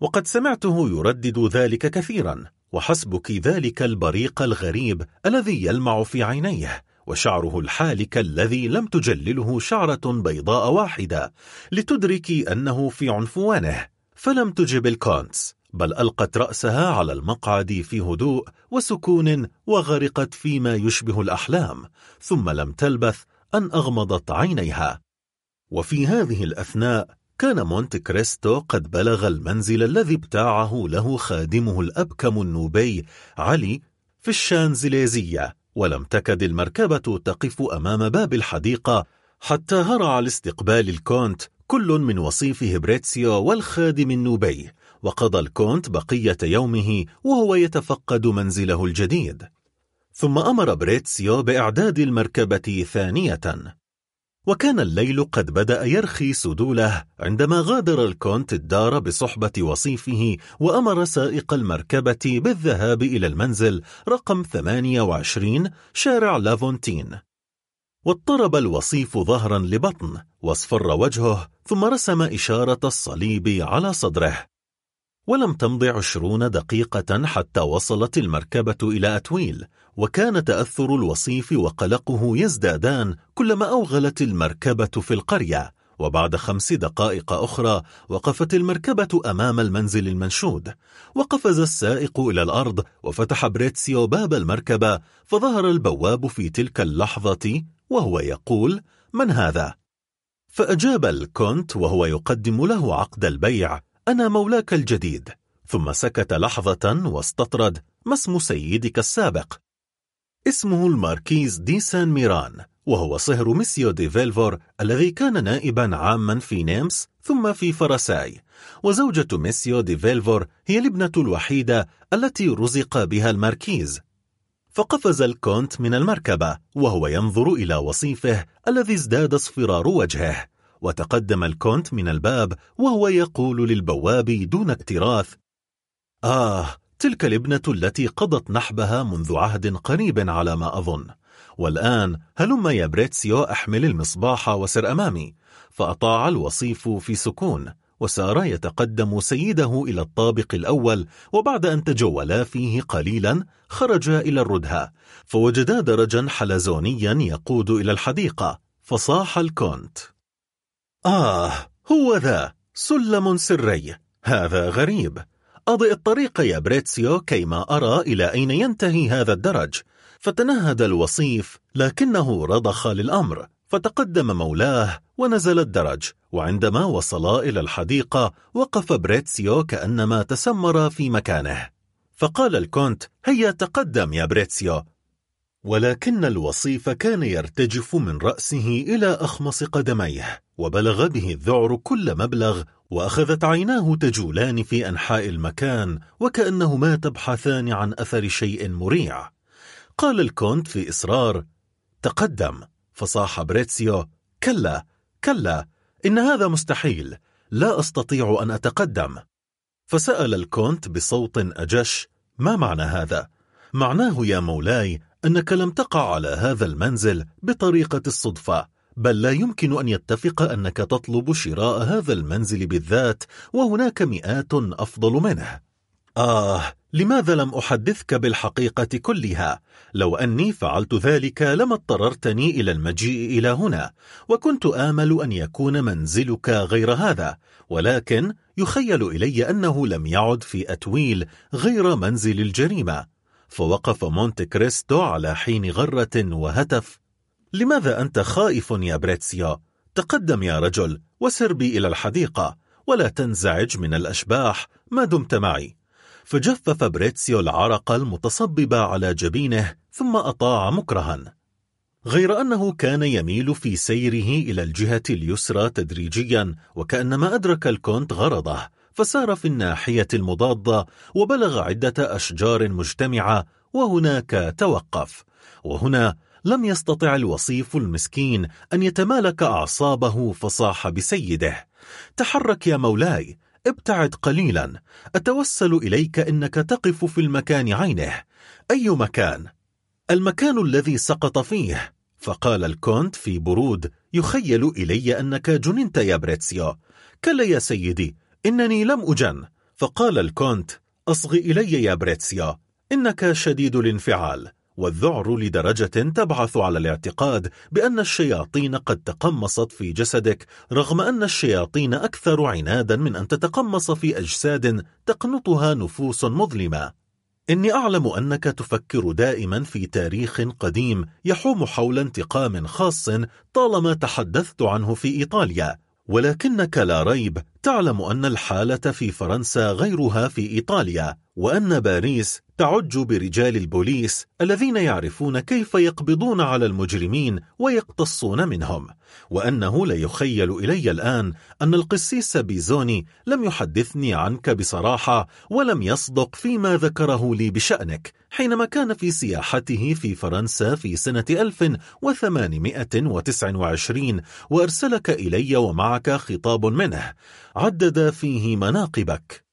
وقد سمعته يردد ذلك كثيرا وحسبك ذلك البريق الغريب الذي يلمع في عينيه وشعره الحالك الذي لم تجلله شعرة بيضاء واحدة لتدركي أنه في عنفوانه فلم تجب الكونتس بل ألقت رأسها على المقعد في هدوء وسكون وغرقت فيما يشبه الأحلام ثم لم تلبث أن أغمضت عينيها. وفي هذه الأثناء كان مونت كريستو قد بلغ المنزل الذي ابتاعه له خادمه الأبكم النوبي علي في الشانزليزية ولم تكد المركبة تقف أمام باب الحديقة حتى هرع لاستقبال الكونت كل من وصيفه بريتسيو والخادم النوبي. وقضى الكونت بقية يومه وهو يتفقد منزله الجديد. ثم أمر بريتسيو بإعداد المركبة ثانية. وكان الليل قد بدأ يرخي سدوله عندما غادر الكونت الدار بصحبة وصيفه وأمر سائق المركبة بالذهاب إلى المنزل رقم 28 شارع لافونتين. واضطرب الوصيف ظهرا لبطن واصفر وجهه ثم رسم إشارة الصليب على صدره. ولم تمض عشرون دقيقة حتى وصلت المركبة إلى أتويل وكان تأثر الوصيف وقلقه يزدادان كلما أوغلت المركبة في القرية. وبعد خمس دقائق أخرى وقفت المركبة أمام المنزل المنشود. وقفز السائق إلى الأرض وفتح بريتسيو باب المركبة فظهر البواب في تلك اللحظة وهو يقول من هذا؟ فأجاب الكونت وهو يقدم له عقد البيع. أنا مولاك الجديد. ثم سكت لحظة واستطرد. ما اسم سيدك السابق؟ اسمه الماركيز دي سان ميران وهو صهر ميسيو دي فيلفور الذي كان نائبا عاما في نيمس ثم في فرساي. وزوجة ميسيو دي فيلفور هي الابنة الوحيدة التي رزق بها الماركيز. فقفز الكونت من المركبة وهو ينظر إلى وصيفه الذي ازداد اصفرار وجهه. وتقدم الكونت من الباب وهو يقول للبواب دون اكتراث آه تلك الابنة التي قضت نحبها منذ عهد قريب على ما أظن والآن هلم يا بريتسيو أحمل المصباح وسر أمامي فأطاع الوصيف في سكون وسار يتقدم سيده إلى الطابق الأول وبعد أن تجولا فيه قليلا خرجا إلى الردهة فوجدا درجا حلزونيا يقود إلى الحديقة فصاح الكونت. آه هو ذا سلم سري. هذا غريب. أضئ الطريق يا بريتسيو كيما أرى إلى أين ينتهي هذا الدرج. فتنهد الوصيف لكنه رضخ للأمر. فتقدم مولاه ونزل الدرج. وعندما وصلا إلى الحديقة وقف بريتسيو كأنما تسمر في مكانه. فقال الكونت هيا تقدم يا بريتسيو. ولكن الوصيف كان يرتجف من رأسه إلى أخمص قدميه وبلغ به الذعر كل مبلغ وأخذت عيناه تجولان في أنحاء المكان وكأنهما تبحثان عن أثر شيء مريع. قال الكونت في إصرار تقدم. فصاح بريتسيو كلا كلا إن هذا مستحيل لا أستطيع أن أتقدم. فسأل الكونت بصوت أجش ما معنى هذا؟ معناه يا مولاي أنك لم تقع على هذا المنزل بطريقة الصدفة بل لا يمكن أن يتفق أنك تطلب شراء هذا المنزل بالذات وهناك مئات أفضل منه آه لماذا لم أحدثك بالحقيقة كلها؟ لو أني فعلت ذلك لما اضطررتني إلى المجيء إلى هنا وكنت آمل أن يكون منزلك غير هذا ولكن يخيل إلي أنه لم يعد في أوتويل غير منزل الجريمة فوقف مونت كريستو على حين غرة وهتف. لماذا أنت خائف يا بريتسيو؟ تقدم يا رجل وسر بي إلى الحديقة ولا تنزعج من الأشباح ما دمت معي. فجفف بريتسيو العرق المتصبب على جبينه ثم أطاع مكرها. غير أنه كان يميل في سيره إلى الجهة اليسرى تدريجيا وكأنما أدرك الكونت غرضه. فسار في الناحية المضادة وبلغ عدة أشجار مجتمعة وهناك توقف. وهنا لم يستطع الوصيف المسكين أن يتمالك أعصابه فصاح بسيده. تحرك يا مولاي ابتعد قليلا. أتوسل إليك إنك تقف في المكان عينه. أي مكان؟ المكان الذي سقط فيه. فقال الكونت في برود يخيل إلي أنك جننت يا بريتسيو. كلا يا سيدي إنني لم أجن. فقال الكونت أصغ إلي يا بريتسيو إنك شديد الانفعال والذعر لدرجة تبعث على الاعتقاد بأن الشياطين قد تقمصت في جسدك رغم أن الشياطين أكثر عنادا من أن تتقمص في أجساد تقطنها نفوس مظلمة. إني أعلم أنك تفكر دائما في تاريخ قديم يحوم حول انتقام خاص طالما تحدثت عنه في إيطاليا ولكنك لا ريب تعلم أن الحالة في فرنسا غيرها في إيطاليا وأن باريس تعج برجال البوليس الذين يعرفون كيف يقبضون على المجرمين ويقتصون منهم. وأنه لا يخيل إلي الآن أن القسيس بيزوني لم يحدثني عنك بصراحة ولم يصدق فيما ذكره لي بشأنك حينما كان في سياحته في فرنسا في سنة 1829 وأرسلك إلي ومعك خطاب منه. عدد فيه مناقبك.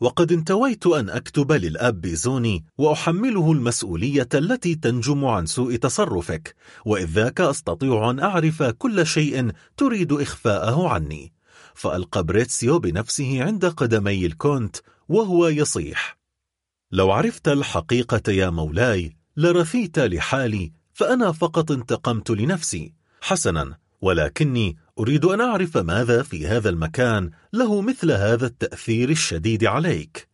وقد انتويت أن أكتب للأب بيزوني وأحمله المسؤولية التي تنجم عن سوء تصرفك وإذ ذاك أستطيع أن أعرف كل شيء تريد إخفاءه عني. فألقى بريتسيو بنفسه عند قدمي الكونت وهو يصيح. لو عرفت الحقيقة يا مولاي لرثيت لحالي فأنا فقط انتقمت لنفسي حسنا ولكني أريد أن أعرف ماذا في هذا المكان له مثل هذا التأثير الشديد عليك.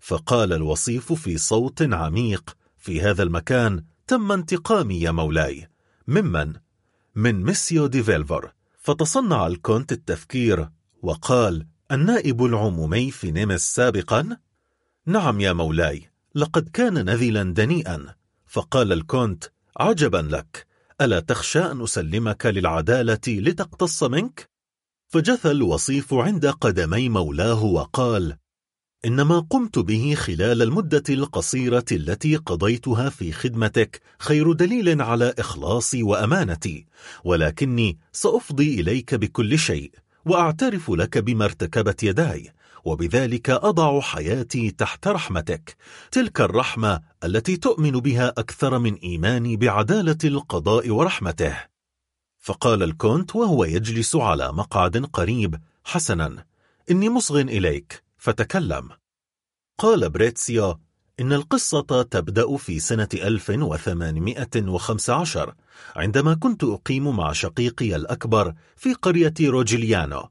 فقال الوصيف في صوت عميق في هذا المكان تم انتقامي يا مولاي. ممن؟ من ميسيو دي فيلفور فتصنع الكونت التفكير وقال النائب العمومي في نيمس سابقا؟ نعم يا مولاي لقد كان نذلا دنيئا. فقال الكونت عجبا لك. ألا تخشى أن أسلمك للعدالة لتقتص منك؟ فجثى الوصيف عند قدمي مولاه وقال إنما قمت به خلال المدة القصيرة التي قضيتها في خدمتك خير دليل على إخلاصي وأمانتي ولكني سأفضي إليك بكل شيء وأعترف لك بما ارتكبت يداي وبذلك أضع حياتي تحت رحمتك. تلك الرحمة التي تؤمن بها أكثر من إيماني بعدالة القضاء ورحمته. فقال الكونت وهو يجلس على مقعد قريب حسنا إني مصغ إليك فتكلم. قال بريتسيا إن القصة تبدأ في سنة 1815 عندما كنت أقيم مع شقيقي الأكبر في قرية روجيليانو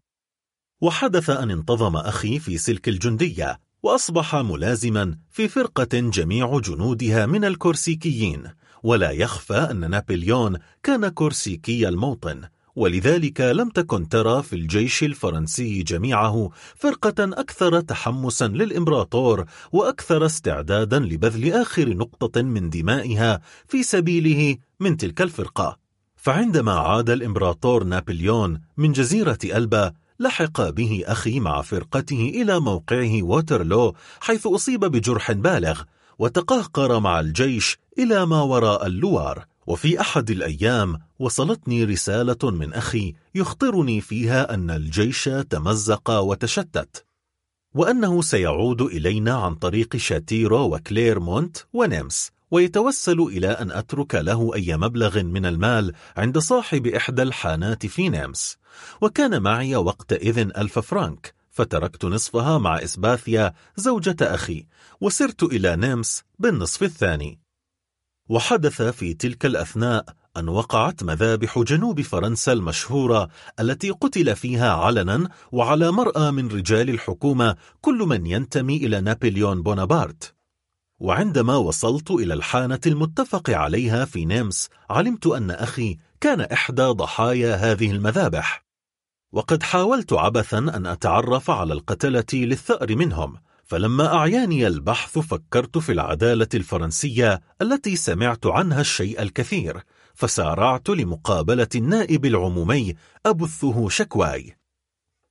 وحدث أن انتظم أخي في سلك الجندية وأصبح ملازما في فرقة جميع جنودها من الكورسيكيين. ولا يخفى أن نابليون كان كورسيكي الموطن ولذلك لم تكن ترى في الجيش الفرنسي جميعه فرقة أكثر تحمسا للإمبراطور وأكثر استعدادا لبذل آخر نقطة من دمائها في سبيله من تلك الفرقة. فعندما عاد الإمبراطور نابليون من جزيرة ألبا لحق به أخي مع فرقته إلى موقعة ووترلو حيث أصيب بجرح بالغ وتقهقر مع الجيش إلى ما وراء اللوار. وفي أحد الأيام وصلتني رسالة من أخي يخطرني فيها أن الجيش تمزق وتشتت وأنه سيعود إلينا عن طريق شاتيرو وكليرمونت ونيمس. ويتوسل إلي أن أترك له أي مبلغ من المال عند صاحب إحدى الحانات في نيمس وكان معي وقتئذ ألف فرانك فتركت نصفها مع إسباثيا زوجة أخي وسرت إلى نيمس بالنصف الثاني. وحدث في تلك الأثناء أن وقعت مذابح جنوب فرنسا المشهورة التي قتل فيها علنا وعلى مرأى من رجال الحكومة كل من ينتمي إلى نابليون بونابارت وعندما وصلت إلى الحانة المتفق عليها في نيمس علمت أن أخي كان إحدى ضحايا هذه المذابح. وقد حاولت عبثا أن أتعرف على القتلة للثأر منهم فلما أعياني البحث فكرت في العدالة الفرنسية التي سمعت عنها الشيء الكثير فسارعت لمقابلة النائب العمومي أبثه شكواي.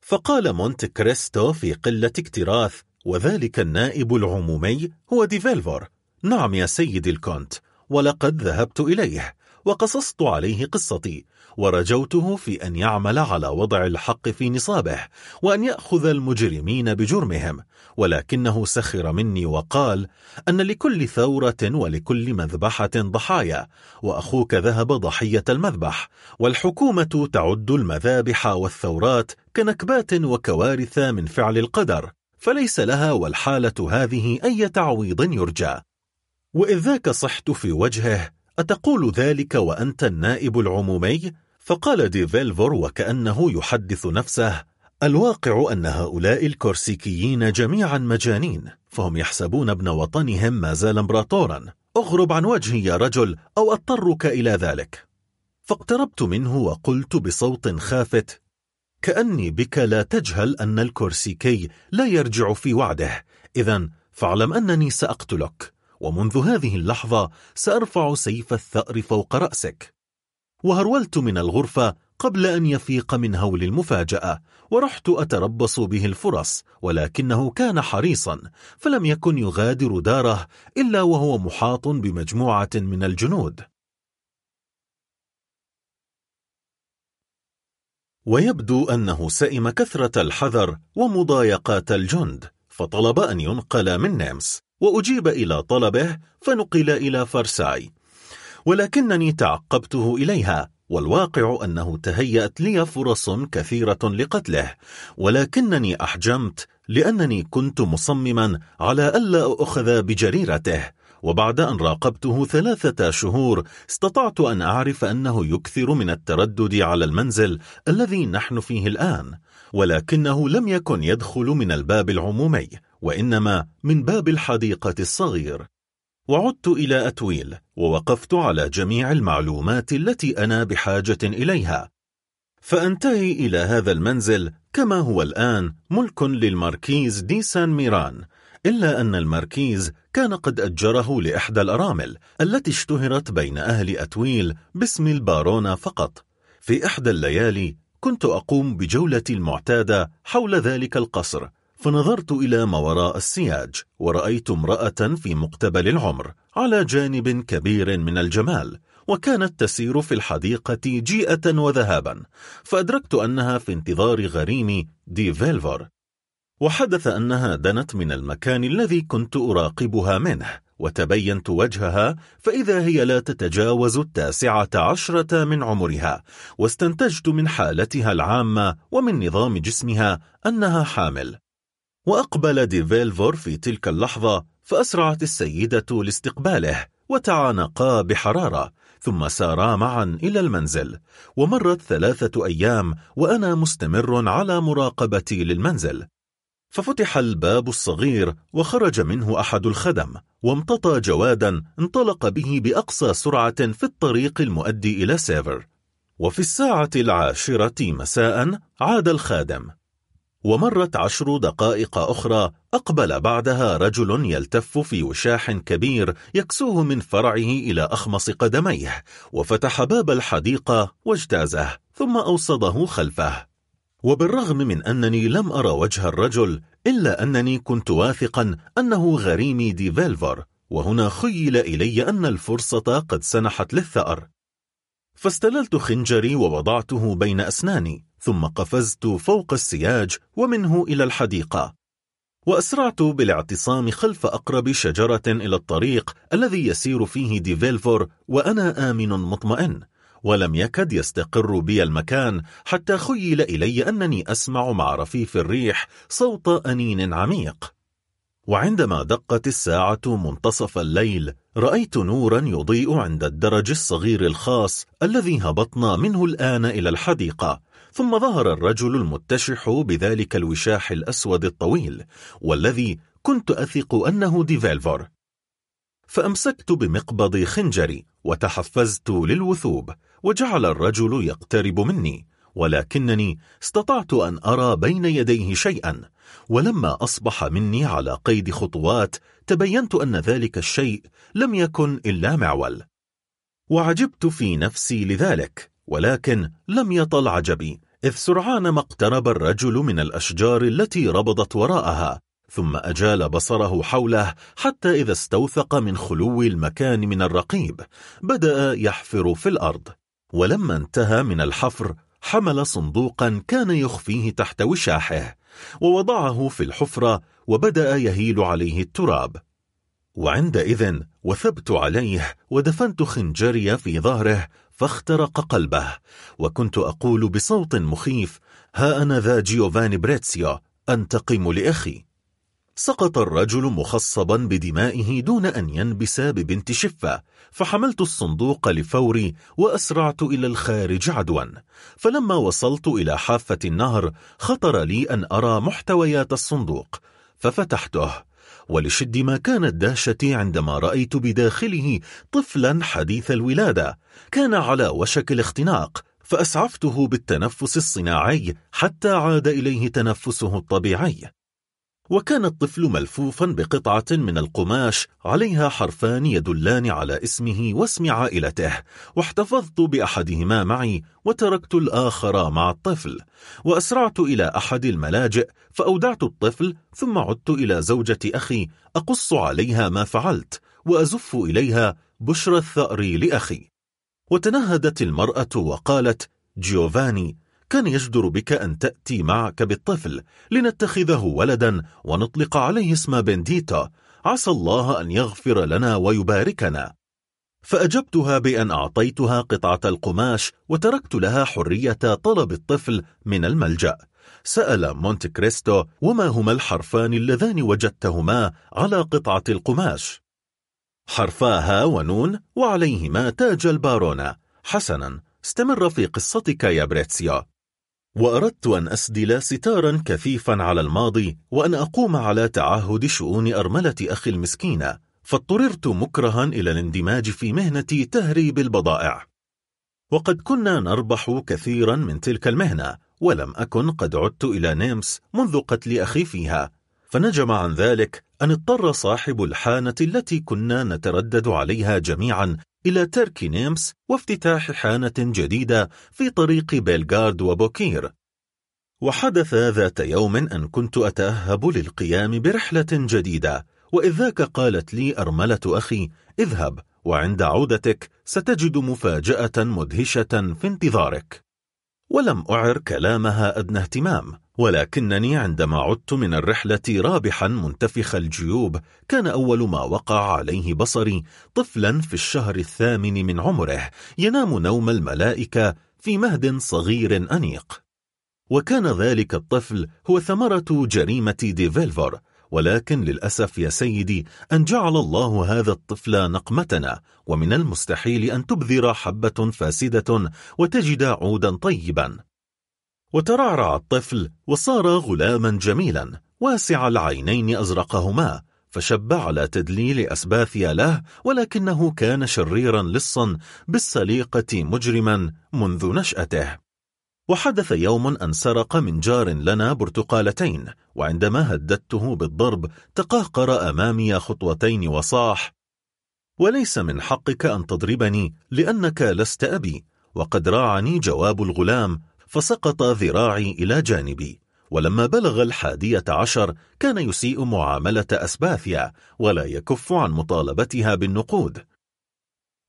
فقال مونت كريستو في قلة اكتراث وذلك النائب العمومي هو ديفيلفور نعم يا سيدي الكونت ولقد ذهبت إليه وقصصت عليه قصتي ورجوته في أن يعمل على وضع الحق في نصابه وأن يأخذ المجرمين بجرمهم ولكنه سخر مني وقال أن لكل ثورة ولكل مذبحة ضحايا وأخوك ذهب ضحية المذبح والحكومة تعد المذابح والثورات كنكبات وكوارث من فعل القدر. فليس لها والحالة هذه أي تعويض يرجى. وإذ ذاك صحت في وجهه أتقول ذلك وأنت النائب العمومي؟ فقال ديفيلفور وكأنه يحدث نفسه الواقع أن هؤلاء الكورسيكيين جميعا مجانين فهم يحسبون ابن وطنهم ما زال امبراطورا. أغرب عن وجهي يا رجل أو أضطرك إلى ذلك. فاقتربت منه وقلت بصوت خافت كأني بك لا تجهل أن الكورسيكي لا يرجع في وعده. إذا فاعلم أنني سأقتلك ومنذ هذه اللحظة سأرفع سيف الثأر فوق رأسك. وهرولت من الغرفة قبل أن يفيق من هول المفاجأة ورحت أتربص به الفرص ولكنه كان حريصا فلم يكن يغادر داره إلا وهو محاط بمجموعة من الجنود. ويبدو أنه سئم كثرة الحذر ومضايقات الجند فطلب أن ينقل من نيمس وأجيب إلى طلبه فنقل إلى فرساي. ولكنني تعقبته إليها والواقع أنه تهيأت لي فرص كثيرة لقتله ولكنني أحجمت لأنني كنت مصمما على ألا أخذ بجريرته. وبعد أن راقبته ثلاثة شهور استطعت أن أعرف أنه يكثر من التردد على المنزل الذي نحن فيه الآن ولكنه لم يكن يدخل من الباب العمومي وإنما من باب الحديقة الصغير. وعدت إلى أتويل ووقفت على جميع المعلومات التي أنا بحاجة إليها. فأنتهي إلى هذا المنزل كما هو الآن ملك للماركيز دي سان ميران إلا أن الماركيز كان قد أجره لإحدى الأرامل التي اشتهرت بين أهل أتويل باسم البارونة فقط. في إحدى الليالي كنت أقوم بجولتي المعتادة حول ذلك القصر فنظرت إلى ما وراء السياج ورأيت امرأة في مقتبل العمر على جانب كبير من الجمال وكانت تسير في الحديقة جيئة وذهابا فأدركت أنها في انتظار غريمي دي فيلفور. وحدث أنها دنت من المكان الذي كنت أراقبها منه وتبينت وجهها فإذا هي لا تتجاوز التاسعة عشرة من عمرها واستنتجت من حالتها العامة ومن نظام جسمها أنها حامل. وأقبل ديفيلفور في تلك اللحظة فأسرعت السيدة لاستقباله وتعانقا بحرارة ثم سارا معا إلى المنزل ومرت ثلاثة أيام وأنا مستمر على مراقبتي للمنزل. ففتح الباب الصغير وخرج منه أحد الخدم وامتطى جوادا انطلق به بأقصى سرعة في الطريق المؤدي إلى سيفر. وفي الساعة العاشرة مساء عاد الخادم. ومرت عشر دقائق أخرى أقبل بعدها رجل يلتف في وشاح كبير يكسوه من فرعه إلى أخمص قدميه وفتح باب الحديقة واجتازه ثم أوصده خلفه. وبالرغم من أنني لم أرى وجه الرجل إلا أنني كنت واثقا أنه غريمي دي فيلفر وهنا خيل إلي أن الفرصة قد سنحت للثأر. فاستللت خنجري ووضعته بين أسناني ثم قفزت فوق السياج ومنه إلى الحديقة. وأسرعت بالاعتصام خلف أقرب شجرة إلى الطريق الذي يسير فيه ديفيلفور وأنا آمن مطمئن. ولم يكد يستقر بي المكان حتى خيل إلي أنني أسمع مع رفيف الريح صوت أنين عميق. وعندما دقت الساعة منتصف الليل رأيت نورا يضيء عند الدرج الصغير الخاص الذي هبطنا منه الآن إلى الحديقة ثم ظهر الرجل المتشح بذلك الوشاح الأسود الطويل والذي كنت أثق أنه ديفيلفور فأمسكت بمقبض خنجري وتحفزت للوثوب وجعل الرجل يقترب مني ولكنني استطعت أن أرى بين يديه شيئا ولما أصبح مني على قيد خطوات تبينت أن ذلك الشيء لم يكن إلا معول. وعجبت في نفسي لذلك ولكن لم يطل عجبي إذ سرعان ما اقترب الرجل من الأشجار التي ربضت وراءها ثم أجال بصره حوله حتى إذا استوثق من خلو المكان من الرقيب بدأ يحفر في الأرض. ولما انتهى من الحفر حمل صندوقا كان يخفيه تحت وشاحه ووضعه في الحفرة وبدأ يهيل عليه التراب. وعندئذ وثبت عليه ودفنت خنجري في ظهره فاخترق قلبه وكنت أقول بصوت مخيف ها أنا ذا جيوفاني بريتسيو أنتقم لأخي. سقط الرجل مخضبا بدمائه دون أن ينبس ببنت شفة فحملت الصندوق لفوري وأسرعت إلى الخارج عدوا. فلما وصلت إلى حافة النهر خطر لي أن أرى محتويات الصندوق ففتحته. ولشد ما كانت دهشتي عندما رأيت بداخله طفلا حديث الولادة. كان على وشك الاختناق فأسعفته بالتنفس الصناعي حتى عاد إليه تنفسه الطبيعي. وكان الطفل ملفوفا بقطعة من القماش عليها حرفان يدلان على اسمه واسم عائلته واحتفظت بأحدهما معي وتركت الآخر مع الطفل وأسرعت إلى أحد الملاجئ فأودعت الطفل ثم عدت إلى زوجة أخي أقص عليها ما فعلت وأزف إليها بشرى الثأر لأخي. وتنهدت المرأة وقالت جيوفاني كان يجدر بك أن تأتي معك بالطفل لنتخذه ولدا ونطلق عليه اسم بنديتا. عسى الله أن يغفر لنا ويباركنا. فأجبتها بأن أعطيتها قطعة القماش وتركت لها حرية طلب الطفل من الملجأ. سأل مونت كريستو وما هما الحرفان اللذان وجدتهما على قطعة القماش. حرفا هاء ونون وعليهما تاج البارونة حسنا استمر في قصتك يا بريتسيا. وأردت أن أسدل ستارا كثيفا على الماضي وأن أقوم على تعهد شؤون أرملة أخي المسكينة فاضطررت مكرها إلى الاندماج في مهنة تهريب البضائع. وقد كنا نربح كثيرا من تلك المهنة ولم أكن قد عدت إلى نيمس منذ قتل أخي فيها. فنجم عن ذلك أن اضطر صاحب الحانة التي كنا نتردد عليها جميعا إلى ترك نيمس وافتتاح حانة جديدة في طريق بيلغارد وبوكير. وحدث ذات يوم أن كنت أتأهب للقيام برحلة جديدة وإذ ذاك قالت لي أرملة أخي اذهب وعند عودتك ستجد مفاجأة مدهشة في انتظارك. ولم أعر كلامها أدنى اهتمام. ولكنني عندما عدت من الرحلة رابحا منتفخ الجيوب كان أول ما وقع عليه بصري طفلا في الشهر الثامن من عمره ينام نوم الملائكة في مهد صغير أنيق. وكان ذلك الطفل هو ثمرة جريمة ديفيلفور ولكن للأسف يا سيدي أن جعل الله هذا الطفل نقمتنا ومن المستحيل أن تبذر حبة فاسدة وتجد عودا طيبا. وترعرع الطفل وصار غلاما جميلا واسع العينين أزرقهما فشب على تدليل أسباثيا له ولكنه كان شريرا لصا بالسليقة مجرما منذ نشأته. وحدث يوم أن سرق من جار لنا برتقالتين وعندما هددته بالضرب تقهقر أمامي خطوتين وصاح وليس من حقك أن تضربني لأنك لست أبي وقد راعني جواب الغلام فسقط ذراعي إلى جانبي ولما بلغ الحادية عشر كان يسيء معاملة أسباثيا ولا يكف عن مطالبتها بالنقود.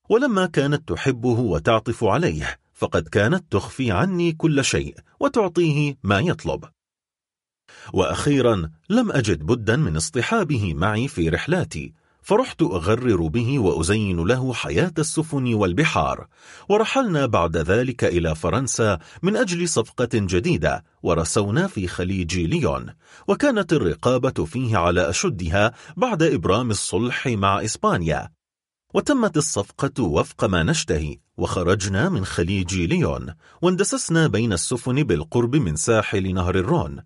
ولما كانت تحبه وتعطف عليه فقد كانت تخفي عني كل شيء وتعطيه ما يطلب. وأخيرا لم أجد بدا من اصطحابه معي في رحلاتي فرحت أغرر به وأزين له حياة السفن والبحار ورحلنا بعد ذلك إلى فرنسا من أجل صفقة جديدة ورسونا في خليج ليون وكانت الرقابة فيه على أشدها بعد إبرام الصلح مع إسبانيا. وتمت الصفقة وفق ما نشتهي وخرجنا من خليج ليون واندسسنا بين السفن بالقرب من ساحل نهر الرون.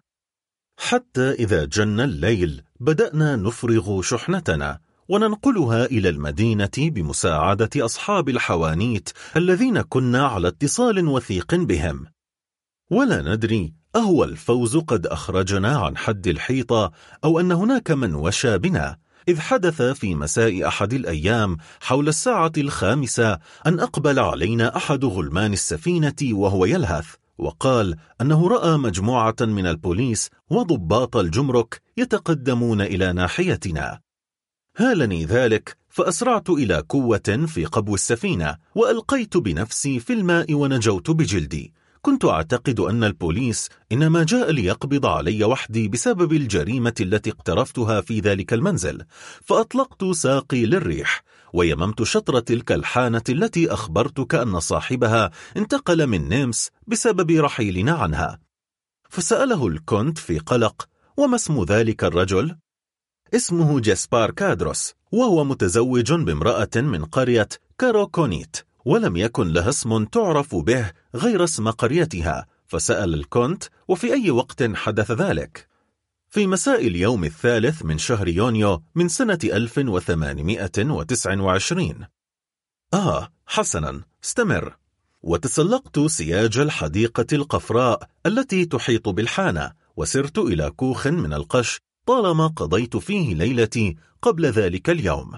حتى إذا جن الليل بدأنا نفرغ شحنتنا وننقلها إلى المدينة بمساعدة أصحاب الحوانيت الذين كنا على اتصال وثيق بهم. ولا ندري أهو الفوز قد أخرجنا عن حد الحيطة أو أن هناك من وشى بنا إذ حدث في مساء أحد الأيام حول الساعة الخامسة أن أقبل علينا أحد غلمان السفينة وهو يلهث وقال أنه رأى مجموعة من البوليس وضباط الجمرك يتقدمون إلى ناحيتنا. هالني ذلك فأسرعت إلى قوة في قبو السفينة وألقيت بنفسي في الماء ونجوت بجلدي كنت أعتقد أن البوليس إنما جاء ليقبض علي وحدي بسبب الجريمة التي اقترفتها في ذلك المنزل فأطلقت ساقي للريح ويممت شطر تلك الحانة التي أخبرتك أن صاحبها انتقل من نيمس بسبب رحيلنا عنها فسأله الكونت في قلق وما اسم ذلك الرجل؟ اسمه جسبار كادروس وهو متزوج بامرأة من قرية كاروكونيت ولم يكن لها اسم تعرف به غير اسم قريتها فسأل الكونت وفي أي وقت حدث ذلك. في مساء اليوم الثالث من شهر يونيو من سنة 1829 آه حسنا استمر. وتسلقت سياج الحديقة القفراء التي تحيط بالحانة وسرت إلى كوخ من القش طالما قضيت فيه ليلتي قبل ذلك اليوم.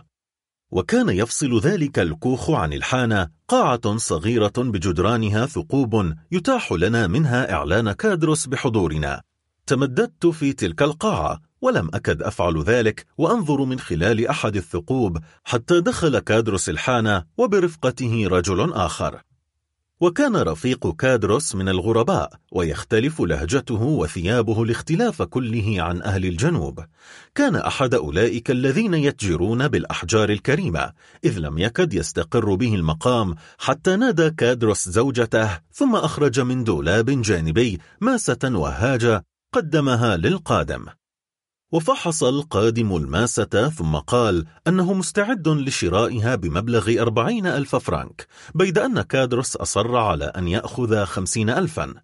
وكان يفصل ذلك الكوخ عن الحانة قاعة صغيرة بجدرانها ثقوب يتاح لنا منها إعلان كادروس بحضورنا. تمددت في تلك القاعة ولم أكد أفعل ذلك وأنظر من خلال أحد الثقوب حتى دخل كادروس الحانة وبرفقته رجل آخر. وكان رفيق كادروس من الغرباء ويختلف لهجته وثيابه الاختلاف كله عن أهل الجنوب. كان أحد أولئك الذين يتجرون بالأحجار الكريمة إذ لم يكد يستقر به المقام حتى نادى كادروس زوجته ثم أخرج من دولاب جانبي ماسة وهاجة قدمها للقادم. وفحص القادم الماسة ثم قال أنه مستعد لشرائها بمبلغ أربعين ألف فرانك بيد أن كادروس أصر على أن يأخذ خمسين ألفا.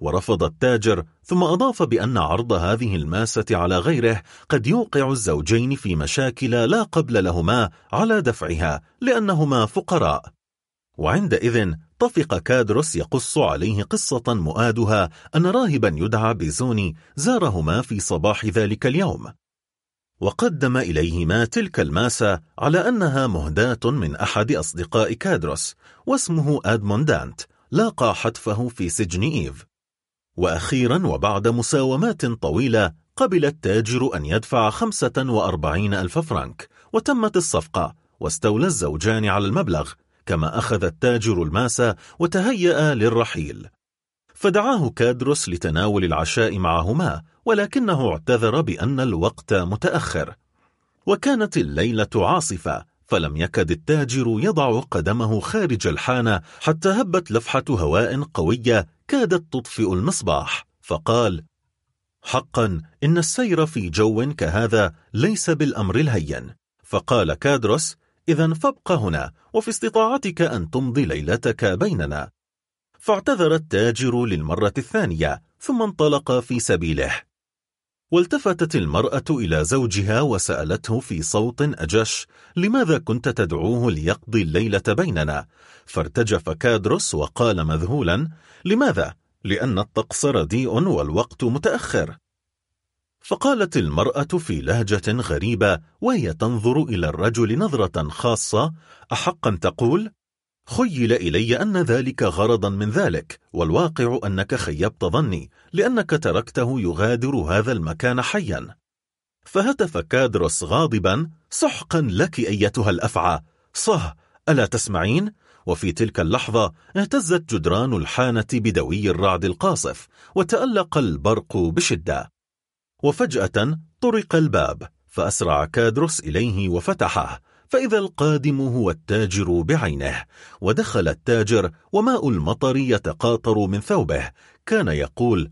ورفض التاجر ثم أضاف بأن عرض هذه الماسة على غيره قد يوقع الزوجين في مشاكل لا قبل لهما على دفعها لأنهما فقراء. وعندئذ طفق كادروس يقص عليه قصة مؤادها أن راهبا يدعى بيزوني زارهما في صباح ذلك اليوم. وقدم إليهما تلك الماسة على أنها مهداة من أحد أصدقاء كادروس واسمه أدموندانت لاقى حتفه في سجن إيف. وأخيرا وبعد مساومات طويلة قبل التاجر أن يدفع خمسة وأربعين ألف فرنك وتمت الصفقة واستولى الزوجان على المبلغ كما أخذ التاجر الماسة وتهيأ للرحيل. فدعاه كادروس لتناول العشاء معهما ولكنه اعتذر بأن الوقت متأخر. وكانت الليلة عاصفة فلم يكد التاجر يضع قدمه خارج الحانة حتى هبت لفحة هواء قوية كادت تطفئ المصباح فقال حقا إن السير في جو كهذا ليس بالأمر الهين. فقال كادروس إذا فابق هنا وفي استطاعتك أن تمضي ليلتك بيننا. فاعتذر التاجر للمرة الثانية ثم انطلق في سبيله. والتفتت المرأة إلى زوجها وسألته في صوت أجش لماذا كنت تدعوه ليقضي الليلة بيننا؟ فارتجف كادروس وقال مذهولا لماذا؟ لأن الطقس رديء والوقت متأخر. فقالت المرأة في لهجة غريبة وهي تنظر إلى الرجل نظرة خاصة أحقا تقول خيل إلي أن ذلك غرضا من ذلك والواقع أنك خيبت ظني لأنك تركته يغادر هذا المكان حيا فهتف كادروس غاضبا سحقا لك أيتها الأفعى صه ألا تسمعين؟ وفي تلك اللحظة اهتزت جدران الحانة بدوي الرعد القاصف وتألق البرق بشدة وفجأة طرق الباب فأسرع كادروس إليه وفتحه فإذا القادم هو التاجر بعينه. ودخل التاجر وماء المطر يتقاطر من ثوبه. كان يقول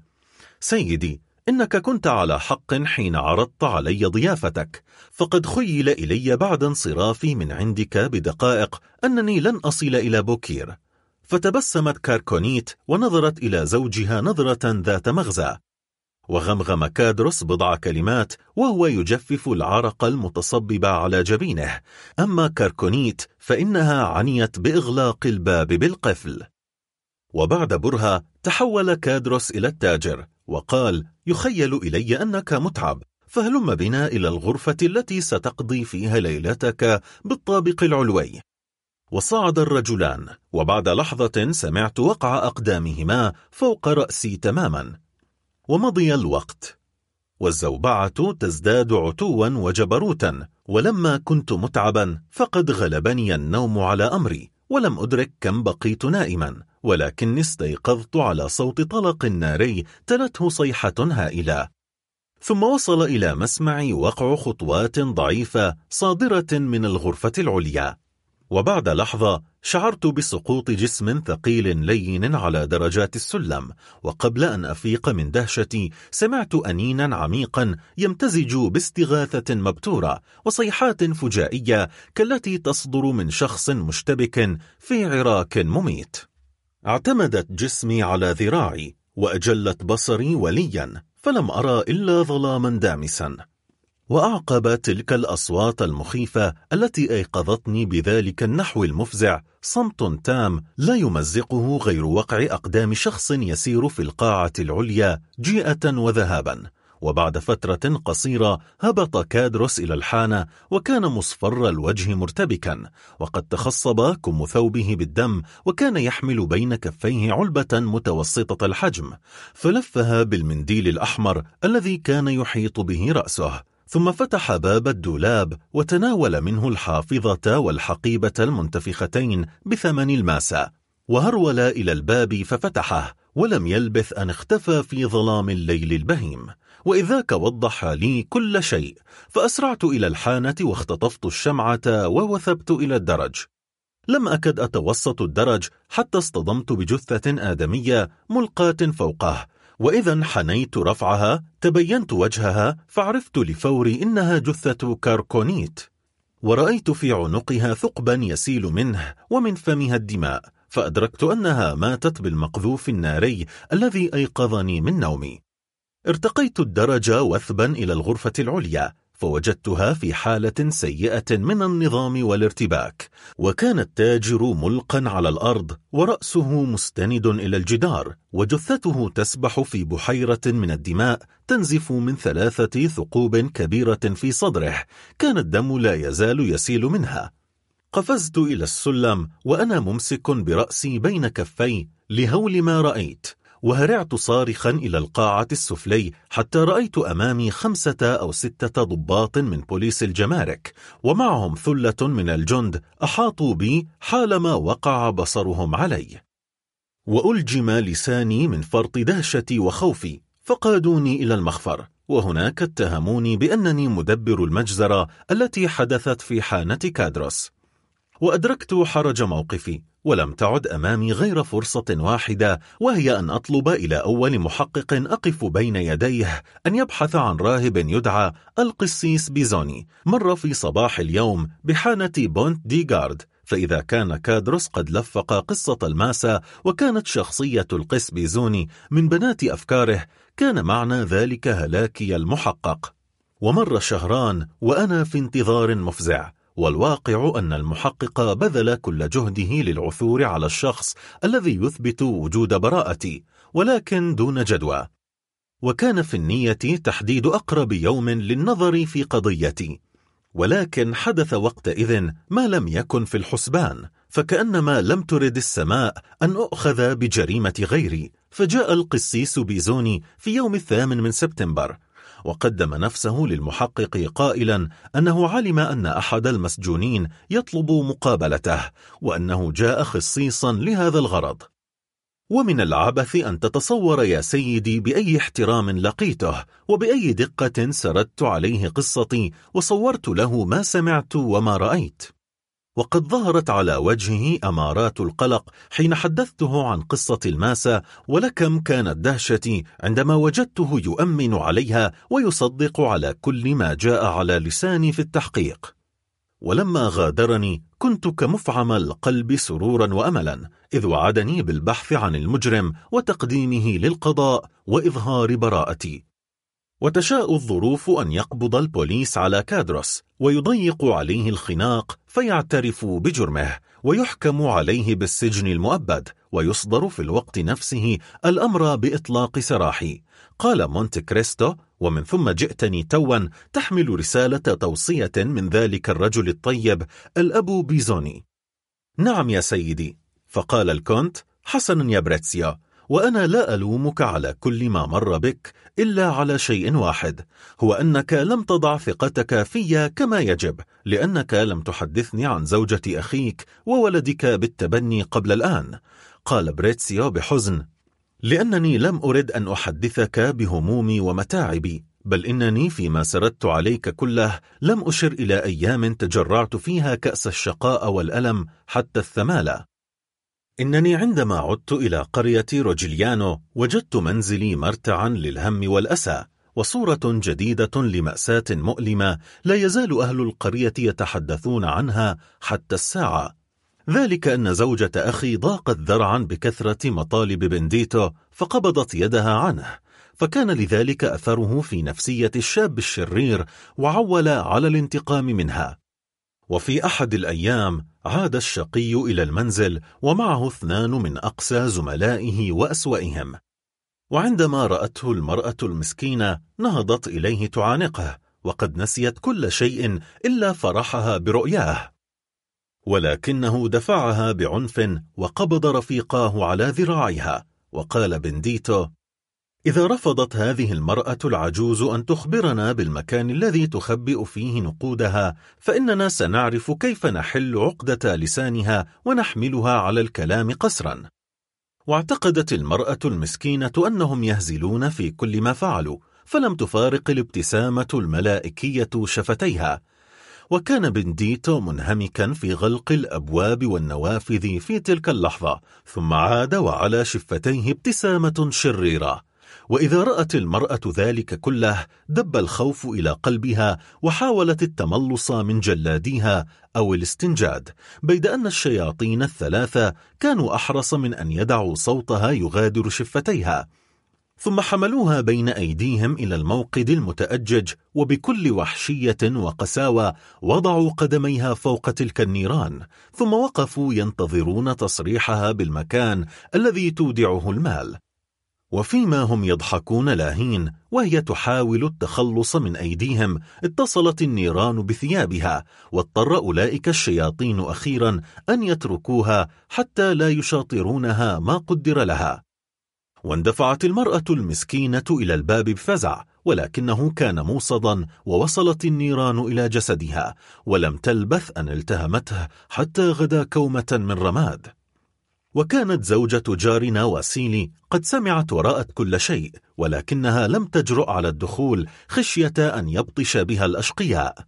سيدي إنك كنت على حق حين عرضت علي ضيافتك. فقد خيل إلي بعد انصرافي من عندك بدقائق أنني لن أصل إلى بوكير. فتبسمت كاركونيت ونظرت إلى زوجها نظرة ذات مغزى. وغمغم كادروس بضع كلمات وهو يجفف العرق المتصبب على جبينه. أما كاركونيت فإنها عنيت بإغلاق الباب بالقفل. وبعد برهة تحول كادروس إلى التاجر وقال يخيل إلي أنك متعب فهلم بنا إلى الغرفة التي ستقضي فيها ليلتك بالطابق العلوي. وصعد الرجلان وبعد لحظة سمعت وقع أقدامهما فوق رأسي تماما. ومضي الوقت. والزوبعة تزداد عتوا وجبروتا ولما كنت متعبا فقد غلبني النوم على أمري ولم أدرك كم بقيت نائما ولكني استيقظت على صوت طلق ناري تلته صيحة هائلة. ثم وصل إلى مسمعي وقع خطوات ضعيفة صادرة من الغرفة العليا. وبعد لحظة شعرت بسقوط جسم ثقيل لين على درجات السلم وقبل أن أفيق من دهشتي سمعت أنينا عميقا يمتزج باستغاثة مبتورة وصيحات فجائية كالتي تصدر من شخص مشتبك في عراك مميت. اعتمدت جسمي على ذراعي وأجلت بصري وليا فلم أرى إلا ظلاما دامسا. وأعقب تلك الأصوات المخيفة التي أيقظتني بذلك النحو المفزع صمت تام لا يمزقه غير وقع أقدام شخص يسير في القاعة العليا جيئة وذهابا. وبعد فترة قصيرة هبط كادروس إلى الحانة وكان مصفر الوجه مرتبكا وقد تخصب كم ثوبه بالدم وكان يحمل بين كفيه علبة متوسطة الحجم فلفها بالمنديل الأحمر الذي كان يحيط به رأسه. ثم فتح باب الدولاب وتناول منه الحافظة والحقيبة المنتفختين بثمن الماسة. وهرول إلى الباب ففتحه ولم يلبث أن اختفى في ظلام الليل البهيم. وإذاك وضح لي كل شيء فأسرعت إلى الحانة واختطفت الشمعة ووثبت إلى الدرج. لم أكد أتوسط الدرج حتى اصطدمت بجثة آدمية ملقاة فوقه وإذا حنيت رفعها تبينت وجهها فعرفت لفوري إنها جثة كاركونيت ورأيت في عنقها ثقبا يسيل منه ومن فمها الدماء فأدركت أنها ماتت بالمقذوف الناري الذي أيقظني من نومي. ارتقيت الدرج وثبا إلى الغرفة العليا فوجدتها في حالة سيئة من النظام والارتباك وكان التاجر ملقا على الأرض ورأسه مستند إلى الجدار وجثته تسبح في بحيرة من الدماء تنزف من ثلاثة ثقوب كبيرة في صدره كان الدم لا يزال يسيل منها. قفزت إلى السلم وأنا ممسك برأسي بين كفي لهول ما رأيت. وهرعت صارخا إلى القاعة السفلي حتى رأيت أمامي خمسة أو ستة ضباط من بوليس الجمارك ومعهم ثلة من الجند أحاطوا بي حالما وقع بصرهم علي. وألجم لساني من فرط دهشتي وخوفي فقادوني إلى المخفر وهناك اتهموني بأنني مدبر المجزرة التي حدثت في حانة كادروس. وأدركت حرج موقفي ولم تعد أمامي غير فرصة واحدة وهي أن أطلب إلى أول محقق أقف بين يديه أن يبحث عن راهب يدعى القسيس بيزوني. مر في صباح اليوم بحانة بونت دي جارد فإذا كان كادروس قد لفق قصة الماسة وكانت شخصية القس بيزوني من بنات أفكاره كان معنى ذلك هلاكي المحقق. ومر شهران وأنا في انتظار مفزع. والواقع أن المحقق بذل كل جهده للعثور على الشخص الذي يثبت وجود براءتي ولكن دون جدوى. وكان في النية تحديد أقرب يوم للنظر في قضيتي. ولكن حدث وقتئذ ما لم يكن في الحسبان فكأنما لم ترد السماء أن أؤخذ بجريمة غيري. فجاء القسيس بيزوني في يوم الثامن من سبتمبر وقدم نفسه للمحقق قائلا أنه علم أن أحد المسجونين يطلب مقابلته وأنه جاء خصيصا لهذا الغرض. ومن العبث أن تتصور يا سيدي بأي احترام لقيته وبأي دقة سردت عليه قصتي وصورت له ما سمعت وما رأيت. وقد ظهرت على وجهه أمارات القلق حين حدثته عن قصة الماسة ولكم كانت دهشتي عندما وجدته يؤمن عليها ويصدق على كل ما جاء على لساني في التحقيق. ولما غادرني كنت كمفعم القلب سرورا وأملا إذ وعدني بالبحث عن المجرم وتقديمه للقضاء وإظهار براءتي. وتشاء الظروف أن يقبض البوليس على كادروس ويضيق عليه الخناق فيعترف بجرمه ويحكم عليه بالسجن المؤبد ويصدر في الوقت نفسه الأمر بإطلاق سراحي. قال مونت كريستو ومن ثم جئتني توا تحمل رسالة توصية من ذلك الرجل الطيب الأب بيزوني. نعم يا سيدي. فقال الكونت حسن يا بريتسيا وأنا لا ألومك على كل ما مر بك إلا على شيء واحد هو أنك لم تضع ثقتك في كما يجب لأنك لم تحدثني عن زوجة أخيك وولدك بالتبني قبل الآن. قال بريتسيو بحزن لأنني لم أرد أن أحدثك بهمومي ومتاعبي بل إنني فيما سردت عليك كله لم أشر إلى أيام تجرعت فيها كأس الشقاء والألم حتى الثمالة. إنني عندما عدت إلى قرية روجليانو وجدت منزلي مرتعا للهم والأسى وصورة جديدة لمأساة مؤلمة لا يزال أهل القرية يتحدثون عنها حتى الساعة. ذلك أن زوجة أخي ضاقت ذرعا بكثرة مطالب بنديتو فقبضت يدها عنه فكان لذلك أثره في نفسية الشاب الشرير وعول على الانتقام منها. وفي أحد الأيام عاد الشقي إلى المنزل ومعه اثنان من أقسى زملائه وأسوأهم. وعندما رأته المرأة المسكينة نهضت إليه تعانقه وقد نسيت كل شيء إلا فرحها برؤياه. ولكنه دفعها بعنف وقبض رفيقاه على ذراعها وقال بنديتو إذا رفضت هذه المرأة العجوز أن تخبرنا بالمكان الذي تخبئ فيه نقودها فإننا سنعرف كيف نحل عقدة لسانها ونحملها على الكلام قسرا. واعتقدت المرأة المسكينة أنهم يهزلون في كل ما فعلوا فلم تفارق الابتسامة الملائكية شفتيها. وكان بنديتو منهمكا في غلق الأبواب والنوافذ في تلك اللحظة ثم عاد وعلى شفتيه ابتسامة شريرة. وإذا رأت المرأة ذلك كله دب الخوف إلى قلبها وحاولت التملص من جلاديها أو الاستنجاد بيد أن الشياطين الثلاثة كانوا أحرص من أن يدعوا صوتها يغادر شفتيها. ثم حملوها بين أيديهم إلى الموقد المتأجج وبكل وحشية وقساوة وضعوا قدميها فوق تلك النيران ثم وقفوا ينتظرون تصريحها بالمكان الذي تودعه المال. وفيما هم يضحكون لاهين وهي تحاول التخلص من أيديهم اتصلت النيران بثيابها واضطر أولئك الشياطين أخيرا أن يتركوها حتى لا يشاطرونها ما قدر لها. واندفعت المرأة المسكينة إلى الباب بفزع ولكنه كان موصدا ووصلت النيران إلى جسدها ولم تلبث أن التهمته حتى غدا كومة من رماد. وكانت زوجة جارنا واسيلي قد سمعت ورأت كل شيء ولكنها لم تجرؤ على الدخول خشية أن يبطش بها الأشقياء.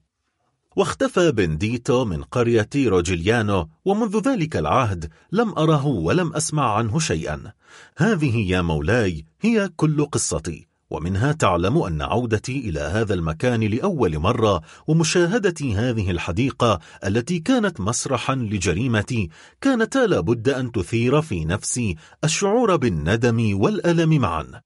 واختفى بنديتو من قرية روجيليانو ومنذ ذلك العهد لم أره ولم أسمع عنه شيئا. هذه يا مولاي هي كل قصتي. ومنها تعلم أن عودتي إلى هذا المكان لأول مرة ومشاهدة هذه الحديقة التي كانت مسرحا لجريمتي كانتا لابد أن تثير في نفسي الشعور بالندم والألم معا.